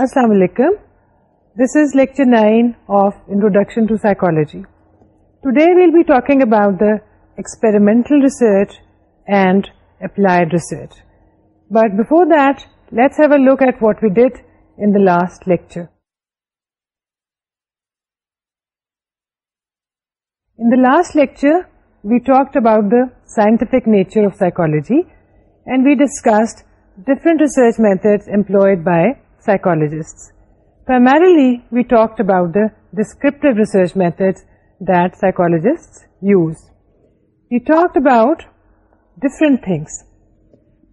Assalamu alaikum. This is lecture 9 of Introduction to Psychology. Today we'll be talking about the experimental research and applied research. But before that, let's have a look at what we did in the last lecture. In the last lecture, we talked about the scientific nature of psychology, and we discussed different research methods employed by psychologists. Primarily, we talked about the descriptive research methods that psychologists use. We talked about different things.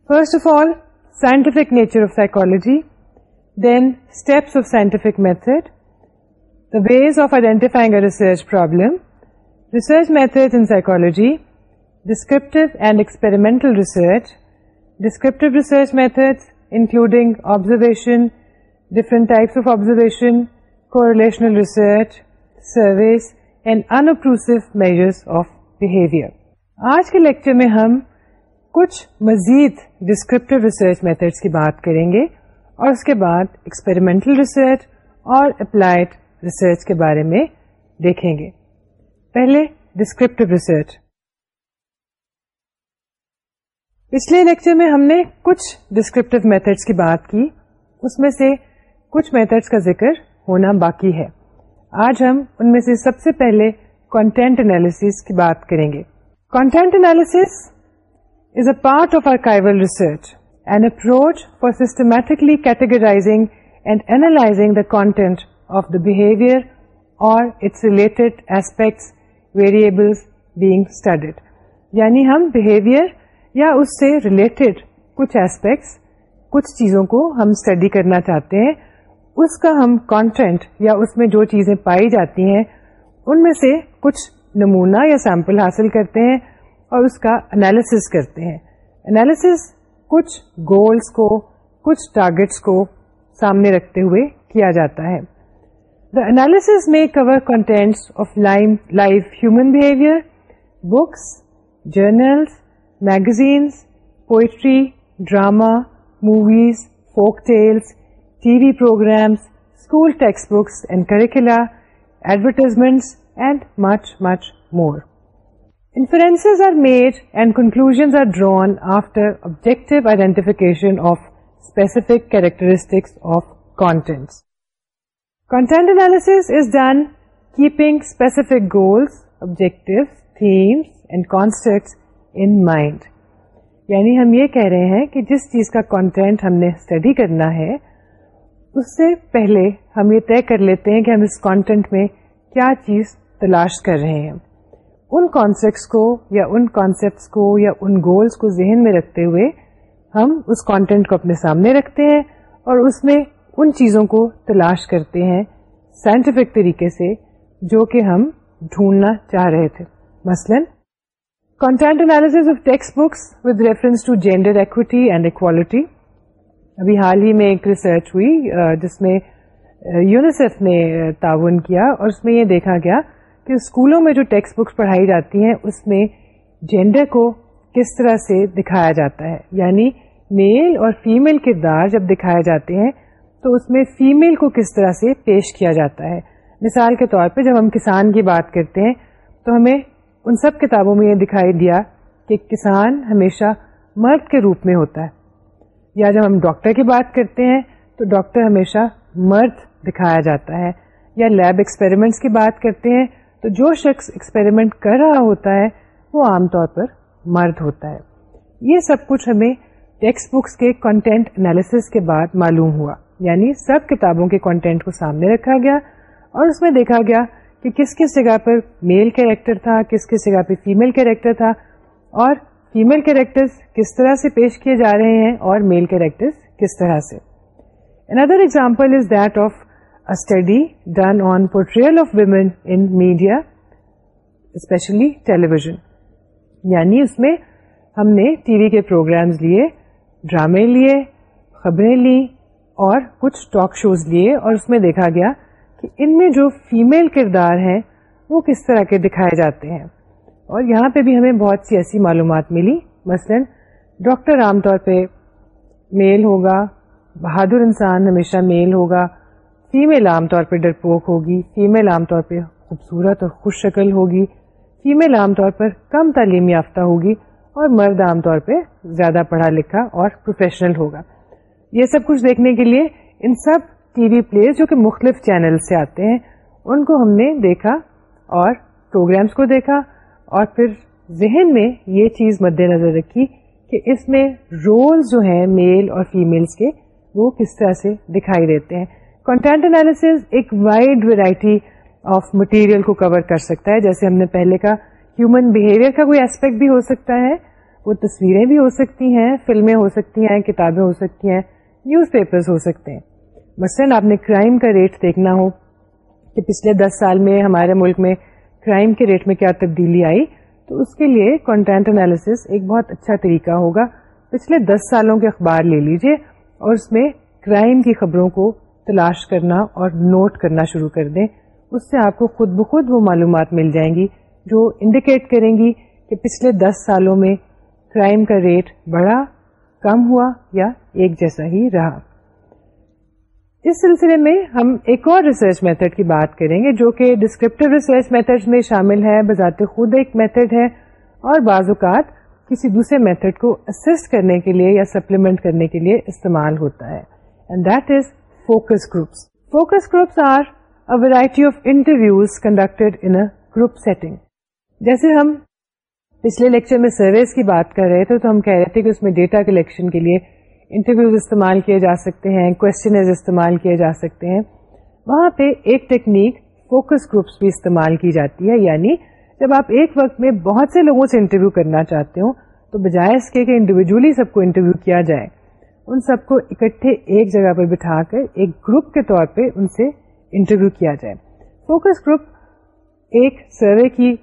First of all, scientific nature of psychology, then steps of scientific method, the ways of identifying a research problem, research method in psychology descriptive and experimental research descriptive research methods including observation different types of observation correlational research surveys and inclusive measures of behaviour آج کے lecture میں ہم کچھ مزید descriptive research methods کی بات کریں گے اور اس کے بعد ایکسپیریمنٹل ریسرچ اور اپلائڈ ریسرچ کے بارے میں دیکھیں گے پہلے ڈسکرپٹیو ریسرچ پچھلے لیکچر میں ہم نے کچھ ڈسکرپٹیو میتھڈس کی بات کی اس میں سے کچھ میتھڈس کا ذکر ہونا باقی ہے آج ہم ان میں سے سب سے پہلے کانٹینٹ انالیس کی بات کریں گے content analysis is a part of archival research and approach for systematically categorising and analysing the content of the behaviour اور its related aspects variables being studied یعنی ہم بہیویئر یا اس سے ریلیٹڈ کچھ ایسپیکٹس کچھ چیزوں کو ہم اسٹڈی کرنا چاہتے ہیں اس کا ہم کانٹینٹ یا اس میں جو چیزیں پائی جاتی ہیں ان میں سے کچھ نمونہ یا سیمپل حاصل کرتے ہیں اور اس کا انالیسس کرتے ہیں انالیسس کچھ گولز کو کچھ ٹارگیٹس کو سامنے رکھتے ہوئے کیا جاتا ہے The analysis may cover contents of live human behavior, books, journals, magazines, poetry, drama, movies, folk tales, TV programs, school textbooks and curricula, advertisements, and much, much more. Inferences are made and conclusions are drawn after objective identification of specific characteristics of contents. Content analysis is done keeping specific goals objectives, themes and constructs in mind یعنی ہم یہ کہہ رہے ہیں کہ جس چیز کا کانٹینٹ ہم نے اسٹڈی کرنا ہے اس سے پہلے ہم یہ طے کر لیتے ہیں کہ ہم اس کانٹینٹ میں کیا چیز تلاش کر رہے ہیں ان کانسیپٹس کو یا ان کانسیپٹس کو یا ان گولس کو ذہن میں رکھتے ہوئے ہم اس کانٹینٹ کو اپنے سامنے رکھتے ہیں اور اس میں ان چیزوں کو تلاش کرتے ہیں سائنٹیفک طریقے سے جو کہ ہم ڈھونڈنا چاہ رہے تھے مثلا content analysis of textbooks with reference to gender equity and equality ابھی حال ہی میں ایک ریسرچ ہوئی جس میں یونیسیف نے تعاون کیا اور اس میں یہ دیکھا گیا کہ اسکولوں میں جو ٹیکسٹ بکس پڑھائی جاتی ہیں اس میں جینڈر کو کس طرح سے دکھایا جاتا ہے یعنی میل اور فیمل کردار جب دکھائے جاتے ہیں تو اس میں فیمل کو کس طرح سے پیش کیا جاتا ہے مثال کے طور پہ جب ہم کسان کی بات کرتے ہیں تو ہمیں ان سب کتابوں میں یہ دکھائی دیا کہ کسان ہمیشہ مرد کے روپ میں ہوتا ہے یا جب ہم ڈاکٹر کی بات کرتے ہیں تو ڈاکٹر ہمیشہ مرد دکھایا جاتا ہے یا لیب ایکسپیریمنٹس کی بات کرتے ہیں تو جو شخص ایکسپیریمنٹ کر رہا ہوتا ہے وہ عام طور پر مرد ہوتا ہے یہ سب کچھ ہمیں ٹیکسٹ بکس کے کنٹینٹ انالیسس کے بعد معلوم ہوا یعنی سب کتابوں کے کانٹینٹ کو سامنے رکھا گیا اور اس میں دیکھا گیا کہ کس کس جگہ پر میل کیریکٹر تھا کس کس جگہ پہ فیمل کیریکٹر تھا اور فیمل کیریکٹر کس طرح سے پیش کیے جا رہے ہیں اور میل کیریکٹر کس طرح سے اندر example is that of study done on portrayal of women in media especially television یعنی اس میں ہم نے ٹی وی کے پروگرامز لیے ڈرامے لیے خبریں لیں اور کچھ ٹاک شوز لیے اور اس میں دیکھا گیا کہ ان میں جو فیمل کردار ہیں وہ کس طرح کے دکھائے جاتے ہیں اور یہاں پہ بھی ہمیں بہت سی ایسی معلومات ملی مثلا ڈاکٹر عام طور پہ میل ہوگا بہادر انسان ہمیشہ میل ہوگا فیمل عام طور پہ ڈرپوک ہوگی فیمیل عام طور پہ خوبصورت اور خوش شکل ہوگی فیمل عام طور پر کم تعلیم یافتہ ہوگی اور مرد عام طور پہ زیادہ پڑھا لکھا اور پروفیشنل ہوگا یہ سب کچھ دیکھنے کے لیے ان سب ٹی وی پلیئر جو کہ مختلف چینل سے آتے ہیں ان کو ہم نے دیکھا اور پروگرامس کو دیکھا اور پھر ذہن میں یہ چیز مد نظر رکھی کہ اس میں رول جو ہیں میل اور فیملس کے وہ کس طرح سے دکھائی دیتے ہیں کنٹینٹ انالیسز ایک وائڈ ویرائٹی آف مٹیریل کو کور کر سکتا ہے جیسے ہم نے پہلے کا ہیومن بہیویئر کا کوئی ایسپیکٹ بھی ہو سکتا ہے وہ تصویریں بھی ہو سکتی ہیں فلمیں ہو سکتی ہیں کتابیں ہو سکتی ہیں نیوز پیپر ہو سکتے ہیں مثلاً آپ نے کرائم کا ریٹ دیکھنا ہو کہ پچھلے دس سال میں ہمارے ملک میں کرائم کے ریٹ میں کیا تبدیلی آئی تو اس کے لیے کنٹینٹ انالیس ایک بہت اچھا طریقہ ہوگا پچھلے دس سالوں کے اخبار لے لیجیے اور اس میں کرائم کی خبروں کو تلاش کرنا اور نوٹ کرنا شروع کر دیں اس سے آپ کو خود بخود وہ معلومات مل جائیں گی جو انڈیکیٹ کریں گی کہ پچھلے دس سالوں میں کرائم کا ریٹ بڑھا کم ہوا یا ایک جیسا ہی رہا اس سلسلے میں ہم ایک اور ریسرچ میتھڈ کی بات کریں گے جو کہ ڈسکرپٹیو ریسرچ میتھڈ میں شامل ہے بذات خود ایک میتھڈ ہے اور بعض اوقات کسی دوسرے میتھڈ کو اسسٹ کرنے کے لیے یا سپلیمنٹ کرنے کے لیے استعمال ہوتا ہے and that is focus groups focus groups are a variety of interviews conducted in group setting جیسے ہم پچھلے لیکچر میں سرویز کی بات کر رہے تھے تو ہم کہہ رہے تھے کہ اس میں ڈیٹا کلیکشن کے لیے انٹرویوز استعمال کیے جا سکتے ہیں کوشچنز استعمال کیے جا سکتے ہیں وہاں پہ ایک ٹیکنیک فوکس گروپس بھی استعمال کی جاتی ہے یعنی جب آپ ایک وقت میں بہت سے لوگوں سے انٹرویو کرنا چاہتے ہو تو بجائے اس کے انڈیویجلی سب کو انٹرویو کیا جائے ان سب کو اکٹھے ایک جگہ پہ بٹھا کر ایک گروپ کے طور پہ ان سے انٹرویو کیا جائے فوکس گروپ ایک سروے کی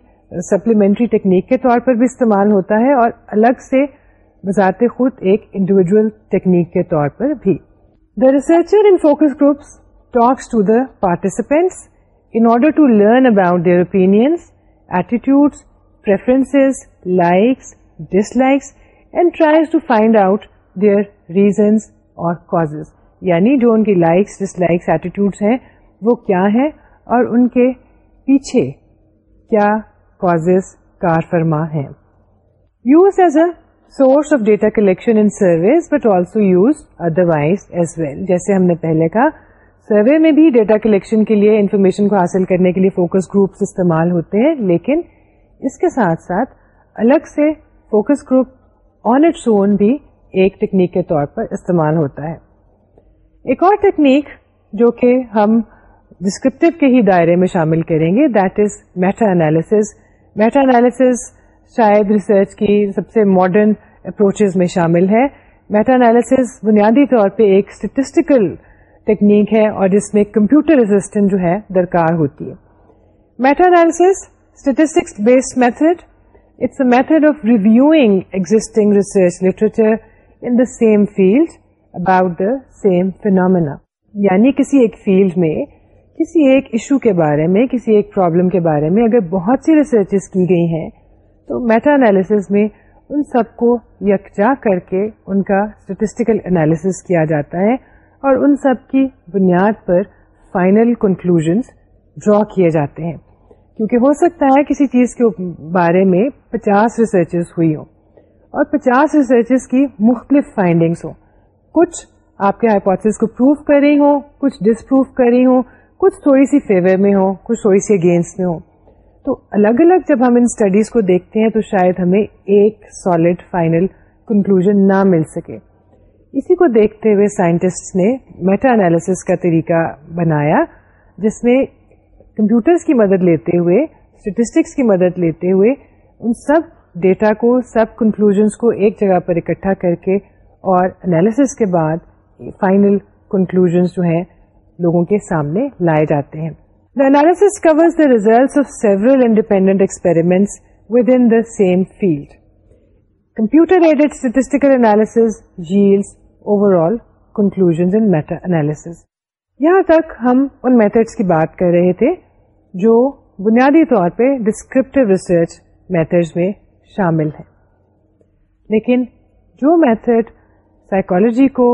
سپلیمنٹری ٹیکنیک کے طور پر بھی استعمال ہوتا ہے اور الگ سے بذات خود ایک انڈیویجل ٹیکنیک کے طور پر بھی the researcher in focus groups talks to the participants in order to learn about their opinions attitudes preference likes dislikes and tries to find out their reasons or causes یعنی جو ان کی likes ڈس likes attitudes ہیں وہ کیا ہیں اور ان کے پیچھے کیا کار فرما ہیں use as a source of data collection but also use otherwise as well جیسے ہم نے پہلے کہا سروے میں بھی ڈیٹا کلیکشن کے لیے انفارمیشن کو حاصل کرنے کے لیے فوکس گروپس استعمال ہوتے ہیں لیکن اس کے ساتھ ساتھ الگ سے focus group on its own بھی ایک ٹیکنیک کے طور پر استعمال ہوتا ہے ایک اور ٹیکنیک جو کہ ہم ڈسکرپٹیو کے ہی دائرے میں شامل کریں گے that is meta analysis meta analysis شاید ریسرچ کی سب سے ماڈرن اپروچز میں شامل ہے میٹا انالیس بنیادی طور پہ ایک اسٹیٹسٹیکل ٹیکنیک ہے اور جس میں کمپیوٹر ریزسٹنٹ جو ہے درکار ہوتی ہے meta analysis statistics based method it's a method of reviewing existing research literature in the same field about the same phenomena یعنی کسی ایک فیلڈ میں کسی ایک ایشو کے بارے میں کسی ایک پرابلم کے بارے میں اگر بہت سی ریسرچز کی گئی ہیں تو میٹا انالیسز میں ان سب کو یکجا کر کے ان کا اسٹیٹسٹیکل انالیسز کیا جاتا ہے اور ان سب کی بنیاد پر فائنل کنکلوژ ڈرا کیے جاتے ہیں کیونکہ ہو سکتا ہے کسی چیز کے بارے میں پچاس ریسرچز ہوئی ہوں اور پچاس ریسرچ کی مختلف فائنڈنگس ہوں کچھ آپ کے ہائپوتھس کو پروف کر رہی ہوں کچھ ڈسپروف رہی ہوں کچھ تھوڑی سی فیور میں ہو کچھ تھوڑی سی اگینسٹ میں ہو تو الگ الگ جب ہم ان اسٹڈیز کو دیکھتے ہیں تو شاید ہمیں ایک سالڈ فائنل کنکلوژ نہ مل سکے اسی کو دیکھتے ہوئے سائنٹسٹ نے میٹا انالس کا طریقہ بنایا جس میں کمپیوٹرس کی مدد لیتے ہوئے اسٹیٹسٹکس کی مدد لیتے ہوئے ان سب ڈیٹا کو سب کنکلوژنس کو ایک جگہ پر اکٹھا کر کے اور انالیس کے بعد فائنل کنکلوژ جو ہیں لوگوں کے سامنے لائے جاتے ہیں یہاں تک ہم ان میتھڈس کی بات کر رہے تھے جو بنیادی طور پہ ڈسکرپٹیو ریسرچ میتھڈ میں شامل ہیں لیکن جو میتھڈ سائیکولوجی کو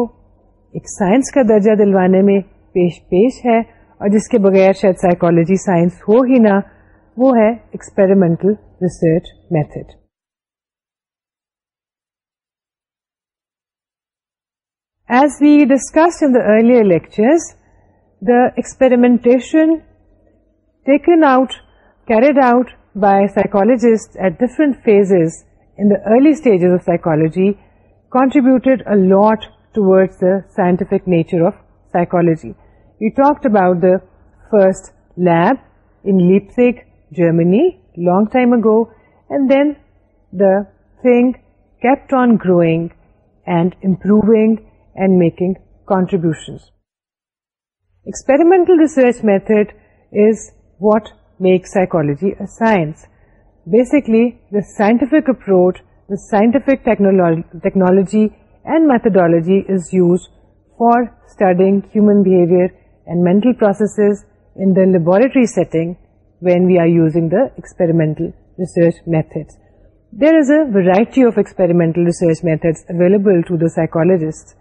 ایک سائنس کا درجہ دلوانے میں پیش پیش ہے اور جس کے بغیر شاید سائیکالوجی سائنس ہو ہی نہ وہ ہے experimental research method as we discuss in the earlier lectures the experimentation taken out carried out by psychologist at different phases in the early stages of contributed contributed lot towards the scientific nature of psychology. We talked about the first lab in Leipzig, Germany, long time ago, and then the thing kept on growing and improving and making contributions. Experimental research method is what makes psychology a science. Basically, the scientific approach, the scientific technology and methodology is used for studying human behavior and mental processes in the laboratory setting when we are using the experimental research methods. There is a variety of experimental research methods available to the psychologists.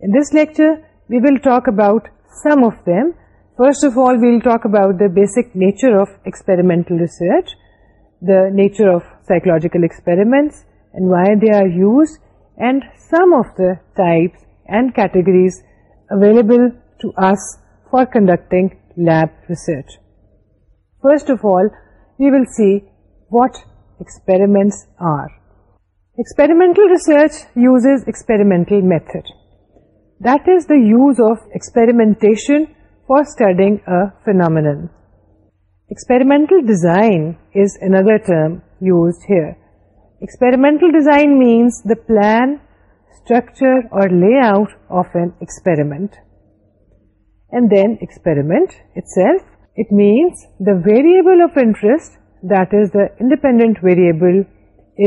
In this lecture, we will talk about some of them. First of all, we will talk about the basic nature of experimental research, the nature of psychological experiments and why they are used, and some of the types and categories available to us for conducting lab research. First of all, we will see what experiments are. Experimental research uses experimental method. That is the use of experimentation for studying a phenomenon. Experimental design is another term used here. Experimental design means the plan, structure or layout of an experiment. And then experiment self it means the variable of interest the independent variable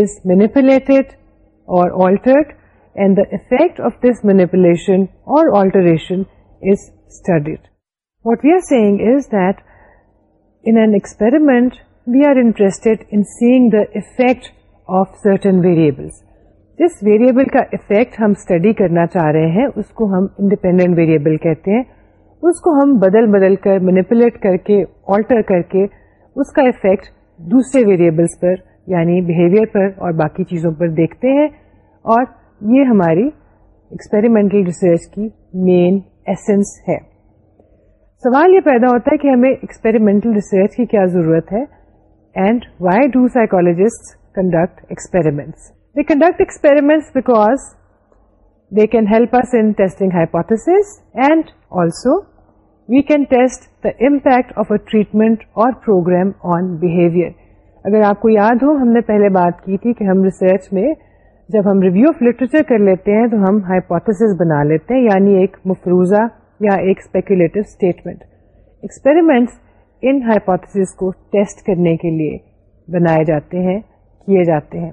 is manipulate اور effect of this manipulation اور سیگ the effect of certain variable جس variable کا effect ہم study کرنا چاہ رہے ہیں اس کو ہم انڈیپینڈنٹ ویریبل کہتے ہیں اس کو ہم بدل بدل کر مینپولیٹ کر کے آلٹر کر کے اس کا افیکٹ دوسرے ویریبلس پر یعنی بہیویئر پر اور باقی چیزوں پر دیکھتے ہیں اور یہ ہماری ایکسپیریمنٹل ریسرچ کی مین ایسنس ہے سوال یہ پیدا ہوتا ہے کہ ہمیں ایکسپیریمنٹل ریسرچ کی کیا ضرورت ہے and why do psychologist conduct experiments they conduct experiments because they can help in testing hypothesis and also we can test the impact of a treatment or program on behaviour اگر آپ کو یاد ہو ہم نے پہلے بات کی تھی کہ ہم ریسرچ میں جب ہم ریویو آف لٹریچر کر لیتے ہیں تو ہم ہائپوتھس بنا لیتے ہیں یعنی ایک مفروضہ یا ایک اسپیکولیٹو اسٹیٹمنٹ ایکسپیریمنٹس ان ہائپوتھس کو ٹیسٹ کرنے کے لیے بنائے جاتے ہیں کیے جاتے ہیں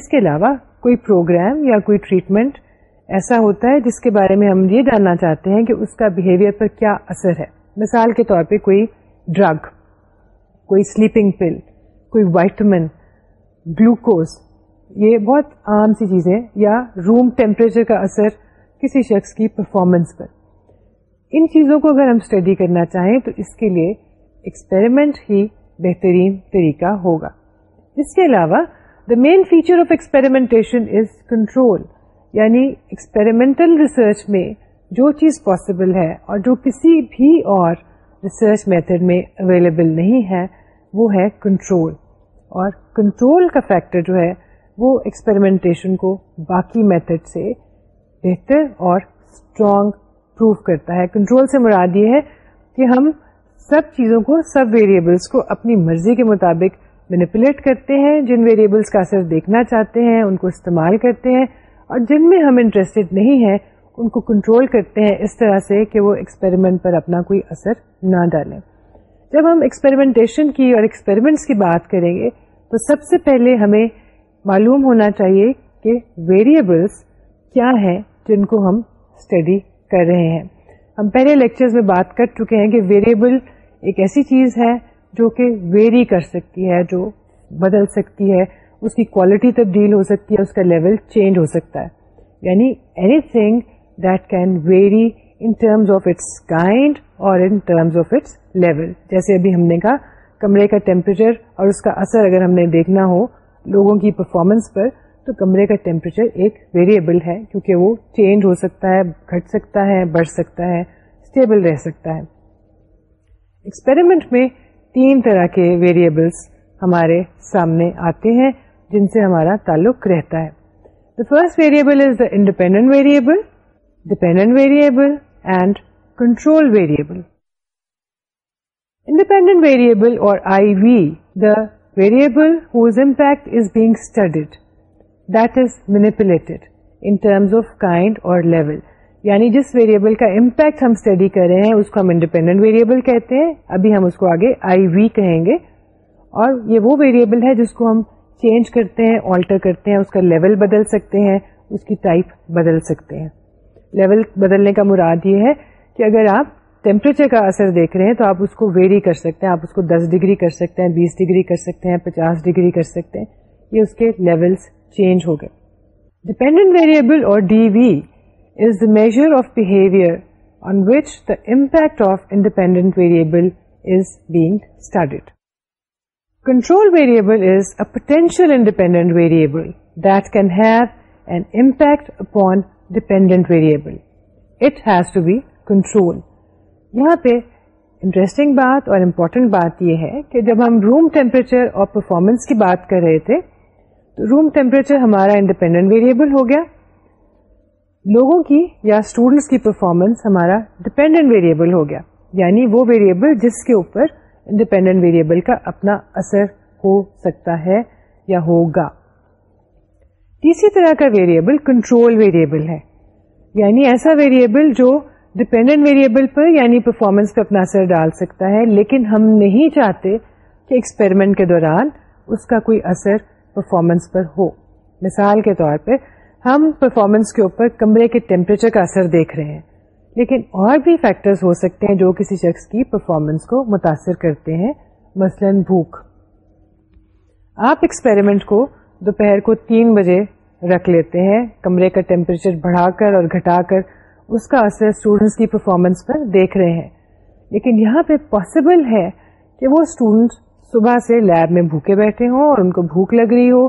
اس کے علاوہ کوئی پروگرام یا کوئی ٹریٹمنٹ ایسا ہوتا ہے جس کے بارے میں ہم یہ جاننا چاہتے ہیں کہ اس کا بہیویئر پر کیا اثر ہے مثال کے طور پہ کوئی ڈرگ کوئی سلیپنگ پل کوئی وائٹمن گلوکوز یہ بہت عام سی چیزیں یا روم ٹیمپریچر کا اثر کسی شخص کی پرفارمنس پر ان چیزوں کو اگر ہم اسٹڈی کرنا چاہیں تو اس کے لیے ایکسپیریمنٹ ہی بہترین طریقہ ہوگا اس کے علاوہ the main feature of experimentation is control یعنی ایکسپیریمنٹل ریسرچ میں جو چیز پاسبل ہے اور جو کسی بھی اور ریسرچ میتھڈ میں اویلیبل نہیں ہے وہ ہے کنٹرول اور کنٹرول کا فیکٹر جو ہے وہ ایکسپیریمنٹیشن کو باقی میتھڈ سے بہتر اور اسٹرانگ پروو کرتا ہے کنٹرول سے مراد یہ ہے کہ ہم سب چیزوں کو سب ویریبلس کو اپنی مرضی کے مطابق مینیپولیٹ کرتے ہیں جن ویریبلس کا اثر دیکھنا چاہتے ہیں ان کو استعمال کرتے ہیں اور جن میں ہم انٹرسٹڈ نہیں ہیں ان کو کنٹرول کرتے ہیں اس طرح سے کہ وہ ایکسپیریمنٹ پر اپنا کوئی اثر نہ ڈالیں جب ہم ایکسپیریمنٹیشن کی اور ایکسپیریمنٹس کی بات کریں گے تو سب سے پہلے ہمیں معلوم ہونا چاہیے کہ ویریبلس کیا ہیں جن کو ہم اسٹڈی کر رہے ہیں ہم پہلے لیکچرز میں بات کر چکے ہیں کہ ویریبل ایک ایسی چیز ہے جو کہ ویری کر سکتی ہے جو بدل سکتی ہے اس کی کوالٹی تبدیل ہو سکتی ہے اس کا لیول چینج ہو سکتا ہے یعنی anything that can vary in terms of its kind or in terms of its level جیسے ابھی ہم نے کہا کمرے کا ٹیمپریچر اور اس کا اثر اگر ہم نے دیکھنا ہو لوگوں کی پرفارمنس پر تو کمرے کا ٹیمپریچر ایک ویریبل ہے کیونکہ وہ چینج ہو سکتا ہے گھٹ سکتا ہے بڑھ سکتا ہے اسٹیبل رہ سکتا ہے ایکسپیریمنٹ میں تین طرح کے ویریبلس ہمارے سامنے آتے ہیں جن سے ہمارا تعلق رہتا ہے the first variable is the independent variable dependent variable and control variable independent variable or I V the variable whose impact is is being studied that manipulated in terms of kind or level یعنی جس variable کا impact ہم study کر رہے ہیں اس کو ہم independent variable کہتے ہیں ابھی ہم اس کو آگے آئی وی کہیں گے اور یہ وہ ویریبل ہے جس کو ہم چینج کرتے ہیں آلٹر کرتے ہیں اس کا لیول بدل سکتے ہیں اس کی ٹائپ بدل سکتے ہیں لیول بدلنے کا مراد یہ ہے کہ اگر آپ ٹیمپریچر کا اثر دیکھ رہے ہیں تو آپ اس کو ویری کر سکتے ہیں آپ اس کو دس ڈگری کر سکتے ہیں بیس ڈگری کر سکتے ہیں پچاس ڈگری کر سکتے ہیں یہ اس کے لیولس چینج ہو گئے dependent variable or D V is the measure of behaviour on which the impact of independent variable is being started control variable is a potential independent variable that can have an impact upon dependent variable it has be control یہاں پہ interesting بات اور important بات یہ ہے کہ جب ہم روم ٹیمپریچر اور پرفارمنس کی بات کر رہے تھے تو روم ٹیمپریچر ہمارا انڈیپینڈنٹ ویریبل ہو گیا لوگوں کی یا اسٹوڈینٹس کی پرفارمنس ہمارا ڈپینڈنٹ ویریبل ہو گیا یعنی وہ ویریبل جس کے اوپر انڈیپینڈنٹ ویریبل کا اپنا اثر ہو سکتا ہے یا ہوگا تیسری طرح کا ویریبل کنٹرول ویریبل ہے یعنی ایسا ویریبل جو ڈپینڈنٹ ویریبل پر یعنی پرفارمنس پہ اپنا اثر ڈال سکتا ہے لیکن ہم نہیں چاہتے کہ ایکسپیرمنٹ کے دوران اس کا کوئی اثر پرفارمنس پر ہو مثال کے طور پہ ہم پرفارمنس کے اوپر کمرے کے ٹیمپریچر کا اثر دیکھ رہے ہیں لیکن اور بھی فیکٹرز ہو سکتے ہیں جو کسی شخص کی پرفارمنس کو متاثر کرتے ہیں مثلا بھوک آپ ایکسپیریمنٹ کو دوپہر کو تین بجے رکھ لیتے ہیں کمرے کا ٹیمپریچر بڑھا کر اور گھٹا کر اس کا اثر اسٹوڈینٹس کی پرفارمنس پر دیکھ رہے ہیں لیکن یہاں پہ پاسبل ہے کہ وہ اسٹوڈینٹس صبح سے لیب میں بھوکے بیٹھے ہوں اور ان کو بھوک لگ رہی ہو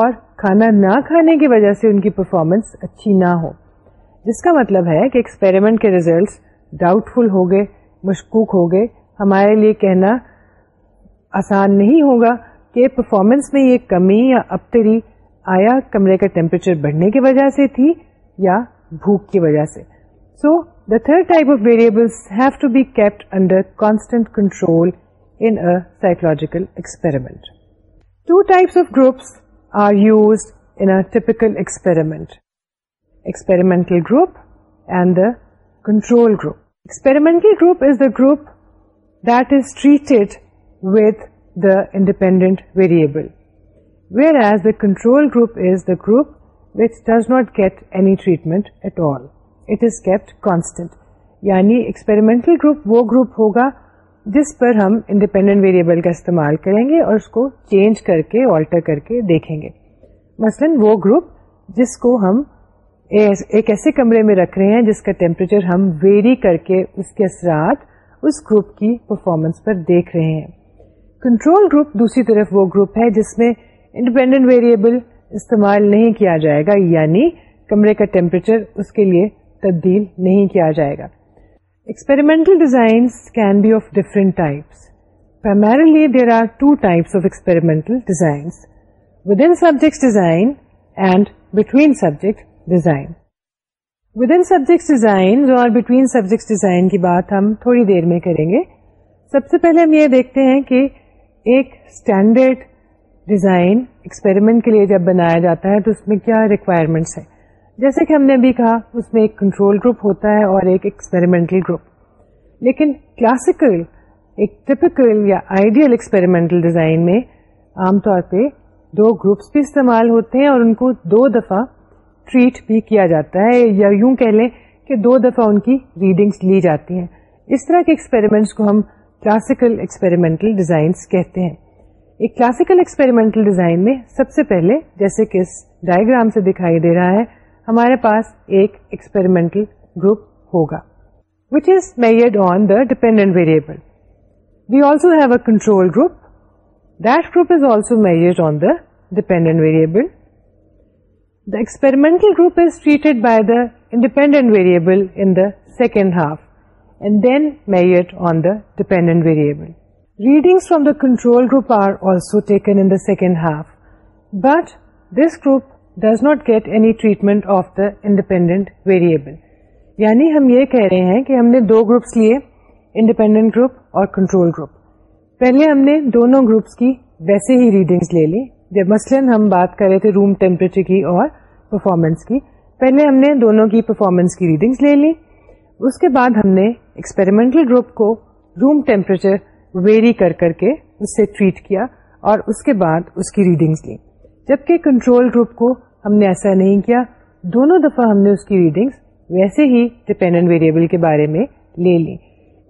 اور کھانا نہ کھانے کی وجہ سے ان کی پرفارمنس اچھی نہ ہو جس کا مطلب ہے کہ ایکسپیریمنٹ کے ریزلٹس ڈاؤٹ فل ہو گئے مشکوک ہو گئے ہمارے لیے کہنا آسان نہیں ہوگا کہ پرفارمنس میں یہ کمی یا ابتری آیا کمرے کا ٹیمپریچر بڑھنے کی وجہ سے تھی یا بھوک کی وجہ سے so the third type of variables have to be kept under constant control in psychological experiment two types of groups are use in typical experiment group and the control group experimental group is the group independent variable. Whereas the control group is the group does not get any treatment at all it is kept constant. یعنی experimental group وہ group ہوگا جس پر ہم independent variable کا استعمال کریں گے اور اس کو چینج کر کے آلٹر کر کے دیکھیں گے مثلاً وہ گروپ جس کو ہم ایک ایسے کمرے میں رکھ رہے ہیں جس کا ٹیمپریچر ہم ویری کر کے اس کے اثرات اس گروپ کی پرفارمنس پر دیکھ رہے ہیں کنٹرول گروپ دوسری طرف وہ گروپ ہے جس میں انڈیپینڈنٹ ویریبل استعمال نہیں کیا جائے گا یعنی کمرے کا ٹیمپریچر اس کے لیے تبدیل نہیں کیا جائے گا experimental design can be of different types primarily there are two types of experimental designs within subject design and between subject design within subject design اور بٹوین سبجیکٹ ڈیزائن کی بات ہم تھوڑی دیر میں کریں گے سب سے پہلے ہم یہ دیکھتے ہیں کہ ایک اسٹینڈرڈ ڈیزائن ایکسپیریمنٹ کے لیے جب بنایا جاتا ہے تو اس میں کیا ریکوائرمنٹس ہیں جیسے کہ ہم نے ابھی کہا اس میں ایک کنٹرول گروپ ہوتا ہے اور ایک ایکسپیریمنٹل گروپ لیکن کلاسیکل ایک ٹپیکل یا آئیڈیل ایکسپیریمنٹل ڈیزائن میں عام طور پہ دو گروپس بھی استعمال ہوتے ہیں اور ان کو دو دفعہ ٹریٹ بھی کیا جاتا ہے یا یوں کہہ لیں کہ دو دفعہ ان کی ریڈنگس لی جاتی ہیں اس طرح کے ایکسپیریمنٹس کو ہم کلاسیکل ایکسپیریمنٹل ڈیزائنس کہتے ہیں ایک کلاسیکل ایکسپیریمنٹل ڈیزائن میں سب سے پہلے جیسے کہ اس ڈائگرام سے دکھائی دے رہا ہے ہمارے پاس ایک ایکسپیریمنٹل گروپ ہوگا which is measured on the dependent variable we also have a control group that group is also measured on the dependent variable the experimental group is treated by the dependent variable half and then measure reading from the other second half but this group does not get any treatment of the independent variable یعنی ہم یہ کہہ رہے ہیں کہ ہم نے دو گروپس لیے انڈیپینڈنٹ گروپ اور کنٹرول گروپ پہلے ہم نے دونوں گروپس کی ویسے ہی ریڈنگس لے لی جب مثلاً ہم بات کر رہے تھے روم ٹیمپریچر کی اور پرفارمنس کی پہلے ہم نے دونوں کی کی پرفارمنس ریڈنگس لے لی اس کے بعد ہم نے ایکسپیریمنٹل گروپ کو روم ٹیمپریچر ویری کر کر کے اس سے ٹریٹ کیا اور اس اس کے بعد کی ریڈنگس جبکہ کنٹرول گروپ کو ہم نے ایسا نہیں کیا دونوں دفعہ ہم نے اس کی ریڈنگس ویسے ہی ڈپینڈنٹ ویریبل کے بارے میں لے لی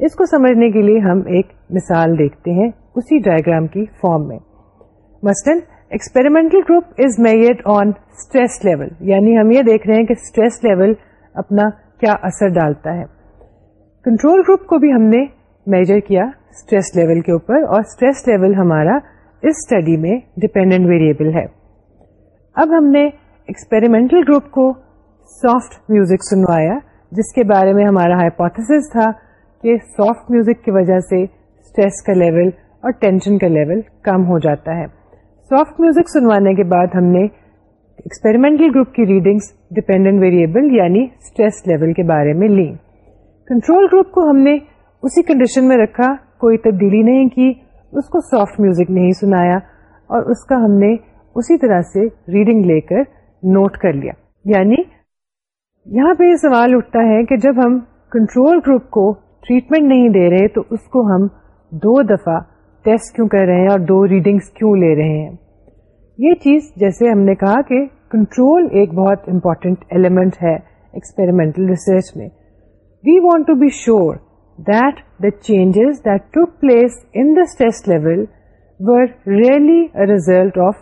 اس کو سمجھنے کے لیے ہم ایک مثال دیکھتے ہیں اسی ڈائگرام کی فارم میں مثلاً experimental group is measured on stress level یعنی ہم یہ دیکھ رہے ہیں کہ اسٹریس لیول اپنا کیا اثر ڈالتا ہے کنٹرول گروپ کو بھی ہم نے میجر کیا اسٹریس لیول کے اوپر اور اسٹریس لیول ہمارا اس اسٹڈی میں ڈپینڈنٹ ویریبل ہے اب ہم نے ایکسپیریمنٹل گروپ کو سافٹ میوزک سنوایا جس کے بارے میں ہمارا ہائپوتھس تھا کہ سافٹ میوزک کی وجہ سے اسٹریس کا لیول اور ٹینشن کا لیول کم ہو جاتا ہے سافٹ میوزک سنوانے کے بعد ہم نے ایکسپیریمنٹل گروپ کی ویریبل یعنی اسٹریس لیول کے بارے میں کنٹرول گروپ کو ہم نے اسی کنڈیشن میں رکھا کوئی تبدیلی نہیں کی اس کو سافٹ میوزک نہیں سنایا اور اس کا ہم نے اسی طرح سے ریڈنگ لے کر نوٹ کر لیا یعنی یہاں پہ یہ سوال اٹھتا ہے کہ جب ہم کنٹرول گروپ کو ٹریٹمنٹ نہیں دے رہے تو اس کو ہم دو دفعہ ٹیسٹ کیوں کر رہے ہیں اور دو ریڈنگس کیوں لے رہے ہیں یہ چیز جیسے ہم نے کہا کہ کنٹرول ایک بہت امپورٹنٹ ایلیمنٹ ہے ایکسپیریمنٹل ریسرچ میں we want to be sure that the changes that took place in this test level were really result of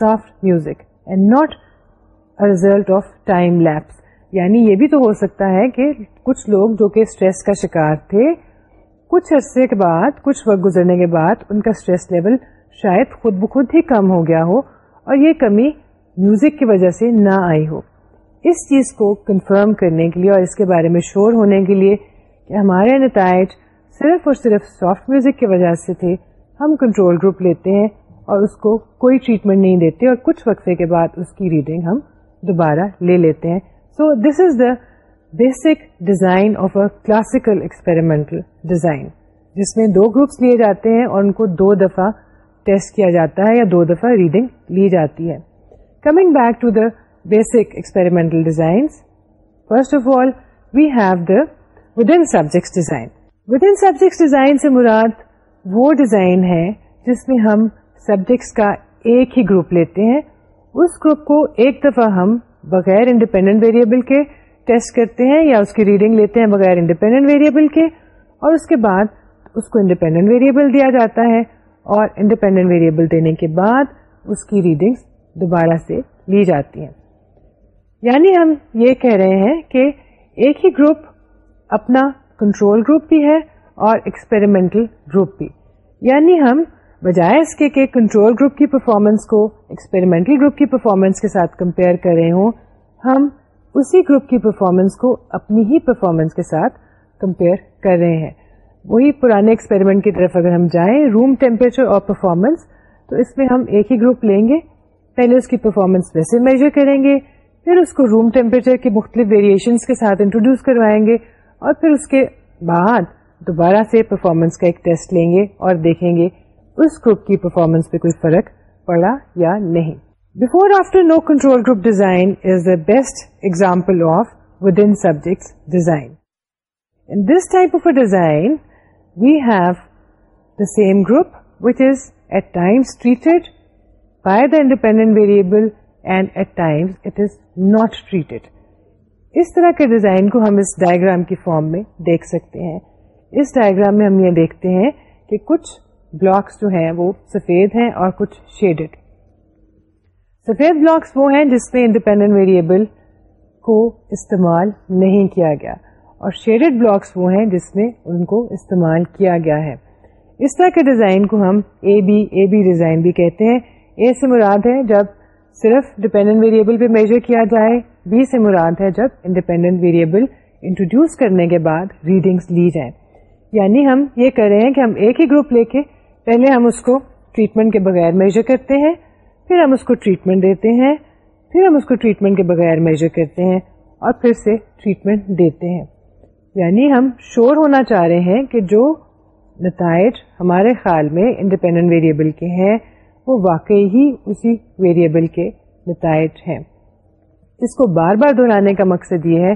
soft music and not result of time lapse یعنی یہ بھی تو ہو سکتا ہے کہ کچھ لوگ جو کہ اسٹریس کا شکار تھے کچھ عرصے کے بعد کچھ وقت گزرنے کے بعد ان کا اسٹریس لیول شاید خود بخود ہی کم ہو گیا ہو اور یہ کمی میوزک کی وجہ سے نہ آئی ہو اس چیز کو کنفرم کرنے کے لیے اور اس کے بارے میں شور ہونے کے لیے کہ ہمارے نتائج صرف اور صرف سافٹ میوزک کی وجہ سے تھے ہم کنٹرول گروپ لیتے ہیں اور اس کو کوئی ٹریٹمنٹ نہیں دیتے اور کچھ وقفے کے بعد اس کی ریڈنگ ہم دوبارہ لے لیتے ہیں so this is the basic design of a classical experimental design جس میں دو گروپس لیے جاتے ہیں اور ان کو دو دفعہ ٹیسٹ کیا جاتا ہے یا دو دفعہ ریڈنگ لی جاتی ہے coming back to the basic experimental design first of all we have the within subjects design within subjects design سے مراد وہ ڈیزائن ہے جس میں ہم سبجیکٹس کا ایک ہی گروپ لیتے ہیں اس گروپ کو ایک دفعہ ہم بغیر انڈیپینڈنٹ ویریبل کے ٹیسٹ کرتے ہیں یا اس کی ریڈنگ لیتے ہیں بغیر انڈیپینڈنٹ ویریبل کے اور اس کے بعد اس کو انڈیپینڈنٹ ویریبل دیا جاتا ہے اور انڈیپینڈنٹ ویریبل دینے کے بعد اس کی ریڈنگ دوبارہ سے لی جاتی ہیں یعنی ہم یہ کہہ رہے ہیں کہ ایک ہی گروپ اپنا کنٹرول گروپ بھی ہے اور ایکسپیریمنٹل گروپ بھی یعنی ہم بجائے اس کے کہ کنٹرول گروپ کی پرفارمنس کو ایکسپیریمنٹل گروپ کی پرفارمنس کے ساتھ کمپیئر کر رہے ہوں ہم اسی گروپ کی پرفارمنس کو اپنی ہی پرفارمنس کے ساتھ کمپیئر کر رہے ہیں وہی پرانے ایکسپیریمنٹ کی طرف اگر ہم جائیں روم ٹیمپریچر اور پرفارمنس تو اس میں ہم ایک ہی گروپ لیں گے پہلے اس کی پرفارمنس ویسے میجر کریں گے پھر اس کو روم ٹیمپریچر کے مختلف ویریشنس کے ساتھ انٹروڈیوس کروائیں گے اور پھر اس کے بعد دوبارہ سے پرفارمنس کا ایک ٹیسٹ لیں گے اور دیکھیں گے اس گروپ کی پرفارمنس پہ کوئی فرق پڑا یا نہیں before after no control group design is the best example of within design. Design this type of a design we have the same group which is at times treated by the independent variable and at times it is not treated اس طرح کے design کو ہم اس diagram کی form میں دیکھ سکتے ہیں اس diagram میں ہم یہ دیکھتے ہیں کہ کچھ بلاکس جو ہیں وہ سفید ہیں اور کچھ شیڈڈ سفید بلاکس وہ ہیں جس میں انڈیپینڈنٹ ویریبل کو استعمال نہیں کیا گیا اور شیڈڈ بلاکس وہ ہیں جس میں ان کو استعمال کیا گیا ہے اس طرح کے ڈیزائن کو ہم A B A B design بھی کہتے ہیں اے سے مراد ہے جب صرف ڈپینڈنٹ ویریبل پہ میجر کیا جائے بی سے مراد ہے جب انڈیپینڈنٹ ویریبل انٹروڈیوس کرنے کے بعد ریڈنگس لی جائیں یعنی ہم یہ کر رہے ہیں کہ ہم ایک ہی گروپ لے کے پہلے ہم اس کو ٹریٹمنٹ کے بغیر میجر کرتے ہیں پھر ہم اس کو ٹریٹمنٹ دیتے ہیں پھر ہم اس کو ٹریٹمنٹ کے بغیر میجر کرتے ہیں اور پھر سے ٹریٹمنٹ دیتے ہیں یعنی ہم شور ہونا چاہ رہے ہیں کہ جو نتائج ہمارے خیال میں انڈیپینڈنٹ ویریبل کے ہیں وہ واقعی ہی اسی ویریبل کے نتائج ہیں اس کو بار بار دہرانے کا مقصد یہ ہے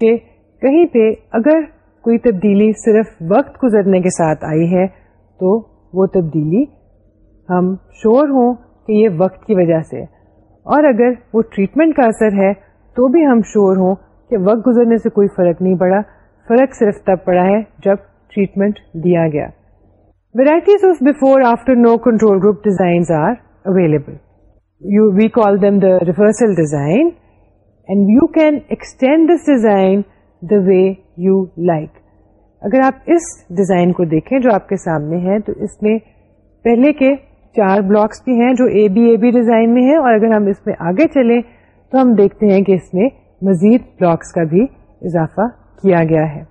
کہ کہیں پہ اگر کوئی تبدیلی صرف وقت گزرنے کے ساتھ آئی ہے تو وہ تبدیلی ہم شور ہوں کہ یہ وقت کی وجہ سے اور اگر وہ ٹریٹمنٹ کا اثر ہے تو بھی ہم شور ہوں کہ وقت گزرنے سے کوئی فرق نہیں پڑا فرق صرف تب پڑا ہے جب ٹریٹمنٹ دیا گیا varieties of before after no control group design are available you we call them the reversal design and you can extend this design the way you like اگر آپ اس ڈیزائن کو دیکھیں جو آپ کے سامنے ہے تو اس میں پہلے کے چار بلاکس بھی ہیں جو A B A B design میں ہیں اور اگر ہم اس میں آگے چلیں تو ہم دیکھتے ہیں کہ اس میں مزید بلاکس کا بھی اضافہ کیا گیا ہے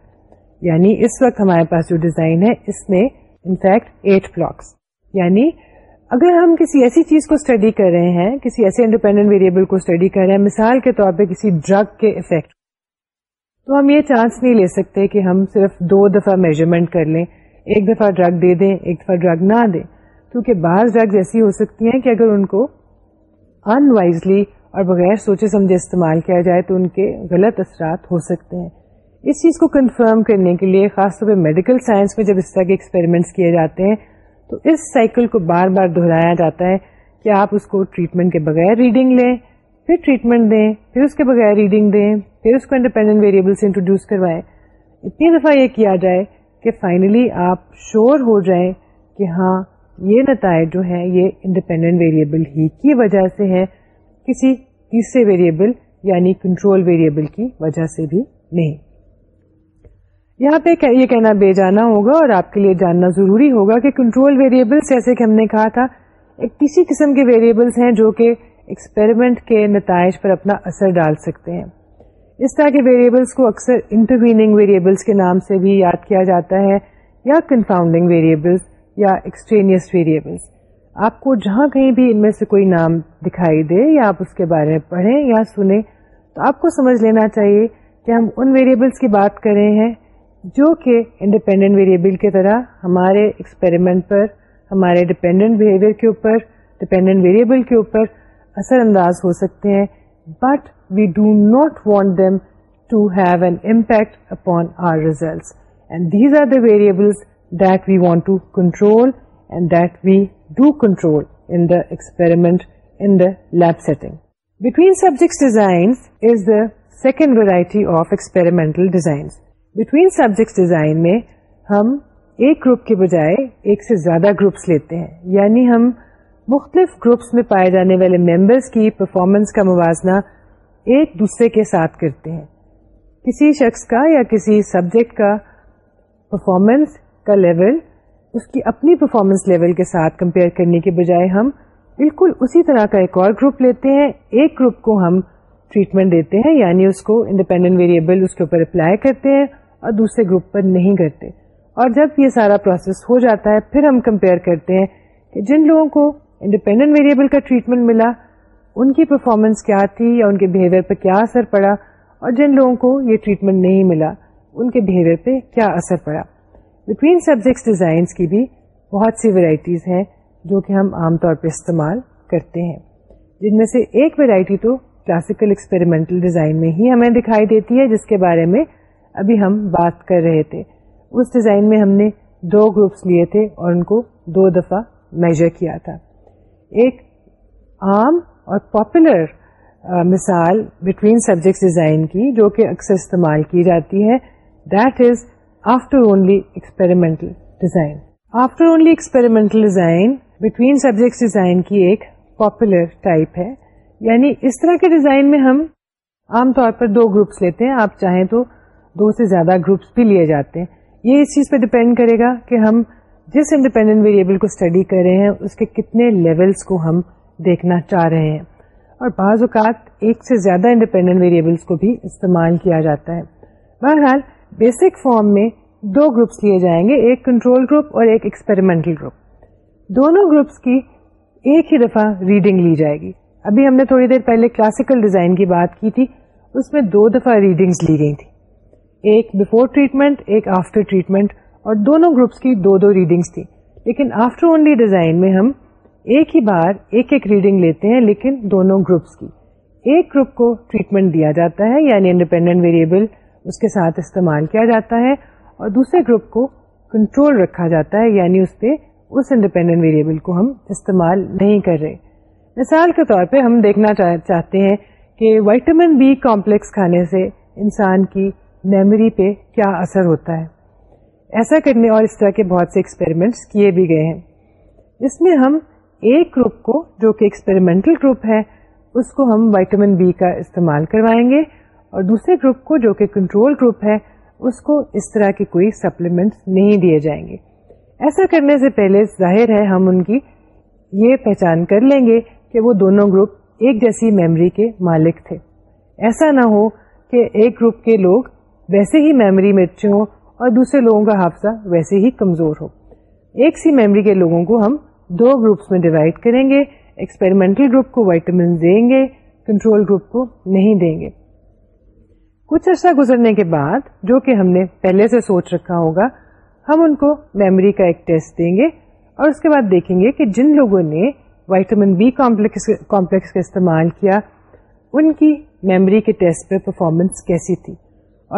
یعنی اس وقت ہمارے پاس جو ڈیزائن ہے اس میں انفیکٹ ایٹ بلاکس یعنی اگر ہم کسی ایسی چیز کو اسٹڈی کر رہے ہیں کسی ایسے انڈیپینڈنٹ ویریبل کو اسٹڈی کر رہے ہیں مثال کے طور پہ کسی ڈرگ کے افیکٹ تو ہم یہ چانس نہیں لے سکتے کہ ہم صرف دو دفعہ میجرمنٹ کر لیں ایک دفعہ ڈرگ دے دیں ایک دفعہ ڈرگ نہ دیں کیونکہ بعض ڈرگز ایسی ہو سکتی ہیں کہ اگر ان کو انوائزلی اور بغیر سوچے سمجھے استعمال کیا جائے تو ان کے غلط اثرات ہو سکتے ہیں اس چیز کو کنفرم کرنے کے لیے خاص طور پہ میڈیکل سائنس میں جب اس طرح کے ایکسپیریمنٹس کیے جاتے ہیں تو اس سائیکل کو بار بار دہرایا جاتا ہے کہ آپ اس کو ٹریٹمنٹ کے بغیر ریڈنگ لیں پھر ٹریٹمنٹ دیں پھر اس کے بغیر ریڈنگ دیں پھر اس کو انڈیپینڈنٹ ویریبل سے انٹروڈیوس کروائیں اتنی دفعہ یہ کیا جائے کہ فائنلی آپ شور ہو جائیں کہ ہاں یہ نتائج جو ہیں یہ انڈیپینڈنٹ ویریبل ہی کی وجہ سے ہیں کسی تیسرے ویریبل یعنی کنٹرول ویریبل کی وجہ سے بھی نہیں یہاں پہ یہ کہنا بے جانا ہوگا اور آپ کے لیے جاننا ضروری ہوگا کہ کنٹرول ویریبلس جیسے کہ ہم نے کہا تھا ایک کسی قسم کے ویریبلس ہیں جو کہ ایکسپیریمنٹ کے نتائج پر اپنا اثر ڈال سکتے ہیں اس طرح کے ویریبلس کو اکثر انٹروینگ ویریبلس کے نام سے بھی یاد کیا جاتا ہے یا کنفاؤنڈنگ ویریبلس یا ایکسٹرینیس ویریبلس آپ کو جہاں کہیں بھی ان میں سے کوئی نام دکھائی دے یا آپ اس کے بارے میں پڑھیں یا سنیں تو آپ کو سمجھ لینا چاہیے کہ ہم ان ویریبلس کی بات کر رہے ہیں جو کہ انڈیپینڈنٹ ویریبل کی طرح ہمارے ایکسپیریمنٹ پر ہمارے ڈپینڈنٹ بہیویئر کے اوپر ڈیپینڈنٹ ویریبل کے اوپر اثر انداز ہو سکتے ہیں but we do not want them to have an impact upon our results and these are the variables lab setting between subject design is the second variety of experiment between subject design میں ہم ایک group کے بجائے ایک سے زیادہ groups لیتے ہیں یعنی ہم مختلف گروپس میں پائے جانے والے ممبرس کی پرفارمنس کا موازنہ ایک دوسرے کے ساتھ کرتے ہیں کسی شخص کا یا کسی سبجیکٹ کا پرفارمنس کا لیول اس کی اپنی پرفارمنس لیول کے ساتھ کمپیئر کرنے کے بجائے ہم بالکل اسی طرح کا ایک اور گروپ لیتے ہیں ایک گروپ کو ہم ٹریٹمنٹ دیتے ہیں یعنی اس کو انڈیپینڈنٹ ویریبل اس کے اوپر اپلائی کرتے ہیں اور دوسرے گروپ پر نہیں کرتے اور جب یہ سارا پروسیس ہو جاتا ہے پھر ہم کمپیئر کرتے ہیں کہ جن لوگوں کو انڈیپینڈنٹ ویریبل کا ٹریٹمنٹ ملا ان کی پرفارمنس کیا تھی یا ان کے بہیویئر پہ کیا اثر پڑا اور جن لوگوں کو یہ ٹریٹمنٹ نہیں ملا ان کے بہیویئر پہ کیا اثر پڑا بٹوین سبجیکٹس ڈیزائنس کی بھی بہت سی ورائٹیز ہیں جو کہ ہم عام طور پہ استعمال کرتے ہیں جن میں سے ایک ورائٹی تو کلاسیکل ایکسپیریمنٹل ڈیزائن میں ہی ہمیں دکھائی دیتی ہے جس کے بارے میں ابھی ہم بات کر رہے تھے اس ڈیزائن میں ہم نے دو گروپس لیے تھے اور ان کو دو دفعہ میجر کیا تھا ایک عام اور پاپولر مثال بٹوین سبجیکٹس ڈیزائن کی جو کہ اکثر استعمال کی جاتی ہے دیٹ از ایک یعنی اس طرح کے ڈیزائن میں ہم عام طور پر دو گروپس لیتے ہیں آپ چاہیں تو دو سے زیادہ گروپس بھی لیے جاتے ہیں یہ اس چیز پر ڈیپینڈ کرے گا کہ ہم جس انڈیپینڈنٹ ویریبل کو اسٹڈی کر رہے ہیں اس کے کتنے لیولس کو ہم دیکھنا چاہ رہے ہیں اور بعض اوقات ایک سے زیادہ انڈیپینڈنٹ ویریبلس کو بھی استعمال کیا جاتا ہے بہرحال بیسک فارم میں دو گروپس لیے جائیں گے ایک کنٹرول گروپ اور ایک ایکسپیریمنٹل گروپ دونوں گروپس کی ایک ہی دفعہ ریڈنگ لی جائے گی ابھی ہم نے تھوڑی دیر پہلے کلاسیکل ڈیزائن کی بات کی تھی اس میں دو دفعہ ریڈنگ لی گئی تھی ایک بفور ٹریٹمنٹ ایک آفٹر ٹریٹمنٹ اور دونوں گروپس کی دو دو ریڈنگس تھی لیکن آفٹر اونلی ڈیزائن میں ہم ایک ہی بار ایک ایک ریڈنگ لیتے ہیں لیکن دونوں گروپس کی ایک گروپ کو ٹریٹمنٹ دیا جاتا ہے یعنی انڈیپینڈنٹ ویریبل اس کے ساتھ استعمال کیا جاتا ہے اور دوسرے گروپ کو کنٹرول رکھا جاتا ہے یعنی اس پہ اس انڈیپینڈنٹ ویریبل کو ہم استعمال نہیں کر رہے مثال کے طور پہ ہم دیکھنا چاہتے ہیں کہ وائٹامن بی کامپلیکس کھانے سے انسان کی میموری پہ کیا اثر ہوتا ہے ایسا کرنے اور اس طرح کے بہت سے ایکسپیریمنٹس کیے بھی گئے ہیں اس میں ہم ایک گروپ کو جو کہ ایکسپیریمنٹل گروپ ہے اس کو ہم وائٹامن بی کا استعمال کروائیں گے اور دوسرے گروپ کو جو کہ کنٹرول گروپ ہے اس کو اس طرح کے کوئی سپلیمنٹس نہیں دیے جائیں گے ایسا کرنے سے پہلے ظاہر ہے ہم ان کی یہ پہچان کر لیں گے کہ وہ دونوں گروپ ایک جیسی میموری کے مالک تھے ایسا نہ ہو کہ ایک گروپ کے لوگ ویسے ہی میموری میں اچھے ہوں اور دوسرے لوگوں کا حادثہ ویسے ہی کمزور ہو ایک سی میموری کے لوگوں کو ہم دو گروپس میں ڈیوائڈ کریں گے ایکسپیریمنٹل گروپ کو وائٹامن دیں گے کنٹرول گروپ کو نہیں دیں گے کچھ عرصہ گزرنے کے بعد جو کہ ہم نے پہلے سے سوچ رکھا ہوگا ہم ان کو میموری کا ایک ٹیسٹ دیں گے اور اس کے بعد دیکھیں گے کہ جن لوگوں نے وائٹامن بی کامپلیکس کامپلیکس کا استعمال کیا ان کی میموری کے ٹیسٹ پہ پرفارمنس کیسی تھی